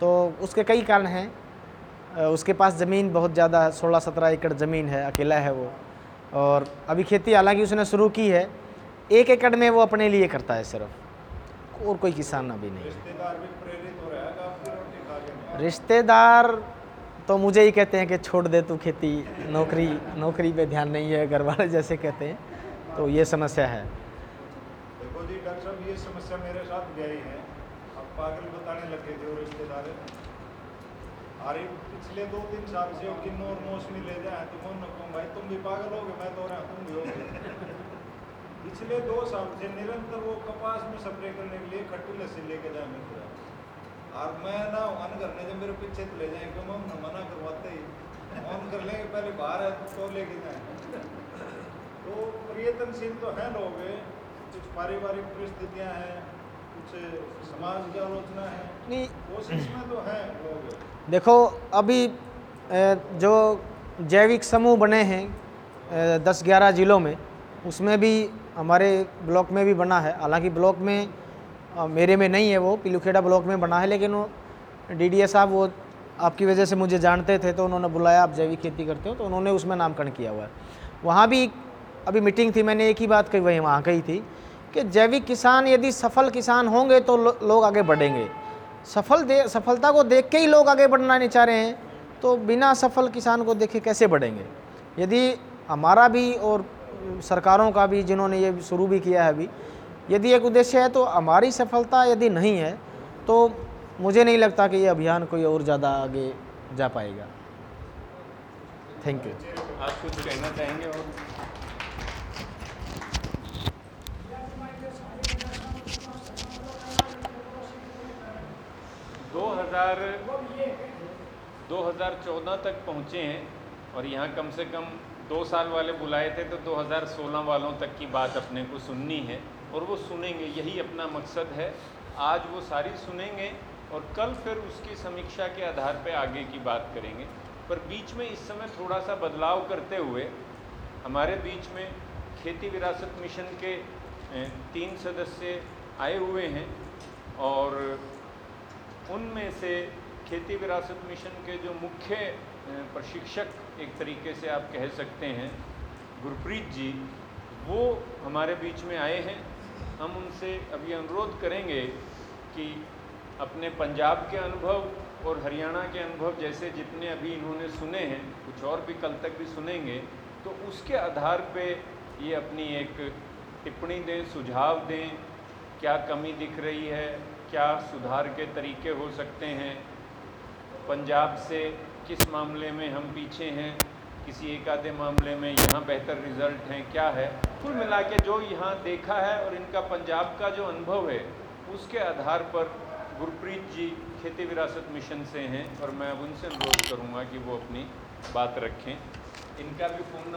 Speaker 4: तो उसके कई कारण हैं। उसके पास ज़मीन बहुत ज़्यादा है सोलह सत्रह एकड़ ज़मीन है अकेला है वो। और अभी खेती हालाँकि उसने शुरू की है एक एकड़ में वो अपने लिए करता है सिर्फ़। और कोई किसान अभी नहीं है।
Speaker 2: रिश्तेदार
Speaker 4: तो मुझे ही कहते हैं कि छोड़ दे तू खेती, नौकरी नौकरी पे ध्यान नहीं है घर वाले जैसे कहते हैं। तो ये समस्या है।
Speaker 3: देखो जी, डॉक्टर साहब, ये समस्या मेरे साथ आई है। अब पागल बताने लग गए थे रिश्तेदार। अरे, पिछले दो तीन साल से वो किन्नू और मौसमी ले जाए तो मैं उन्हें कहूँ भाई, तुम भी पागल हो गए, मैं तो रहा, तुम भी हो पिछले दो साल से निरंतर वो कपास में स्प्रे करने के लिए खट्टी लस्सी लेके जाए मित्र और मैं ना अन करने जब मेरे पीछे तो ले जाए क्यों? हम मना करवाते ही। ऑन कर लेंगे पहले बाहर है तो लेके जाए। तो प्रयत्नशील तो है लोग कुछ पारिवारिक परिस्थितियाँ हैं कुछ समाज की आलोचना है।
Speaker 4: नहीं।
Speaker 3: कोशिश में तो है लोग।
Speaker 4: देखो अभी जो जैविक समूह बने हैं दस ग्यारह ज़िलों में उसमें भी हमारे ब्लॉक में भी बना है। हालाँकि ब्लॉक में मेरे में नहीं है वो पिलुखेड़ा ब्लॉक में बना है लेकिन वो डी साहब वो आपकी वजह से मुझे जानते थे तो उन्होंने बुलाया आप जैविक खेती करते हो तो उन्होंने उसमें नामकरण किया हुआ है। वहाँ भी अभी मीटिंग थी मैंने एक ही बात कही वही वहाँ कही थी कि जैविक किसान यदि सफल किसान होंगे तो लो, लोग आगे बढ़ेंगे। सफल दे सफलता को देख के ही लोग आगे बढ़ना नहीं चाह रहे हैं तो बिना सफल किसान को देखे कैसे बढ़ेंगे? यदि हमारा भी और सरकारों का भी जिन्होंने ये शुरू भी किया है अभी यदि एक उद्देश्य है तो हमारी सफलता यदि नहीं है तो मुझे नहीं लगता कि ये अभियान कोई और ज़्यादा आगे जा पाएगा। थैंक यू
Speaker 2: आप कुछ कहना चाहेंगे और दो हज़ार 2014 तक पहुँचे हैं और यहाँ कम से कम दो साल वाले बुलाए थे तो 2016 वालों तक की बात अपने को सुननी है। और वो सुनेंगे, यही अपना मकसद है। आज वो सारी सुनेंगे और कल फिर उसकी समीक्षा के आधार पर आगे की बात करेंगे। पर बीच में इस समय थोड़ा सा बदलाव करते हुए हमारे बीच में खेती विरासत मिशन के तीन सदस्य आए हुए हैं और उनमें से खेती विरासत मिशन के जो मुख्य प्रशिक्षक एक तरीके से आप कह सकते हैं, गुरप्रीत जी, वो हमारे बीच में आए हैं। हम उनसे अभी अनुरोध करेंगे कि अपने पंजाब के अनुभव और हरियाणा के अनुभव जैसे जितने अभी इन्होंने सुने हैं, कुछ और भी कल तक भी सुनेंगे तो उसके आधार पे ये अपनी एक टिप्पणी दें, सुझाव दें, क्या कमी दिख रही है, क्या सुधार के तरीके हो सकते हैं, पंजाब से किस मामले में हम पीछे हैं किसी एक आधे मामले में यहाँ बेहतर रिज़ल्ट हैं, क्या है? कुल मिला के जो यहाँ देखा है और इनका पंजाब का जो अनुभव है, उसके आधार पर गुरप्रीत जी खेती विरासत मिशन से हैं और मैं अब उनसे अनुरोध करूँगा कि वो अपनी बात रखें। इनका भी फ़ोन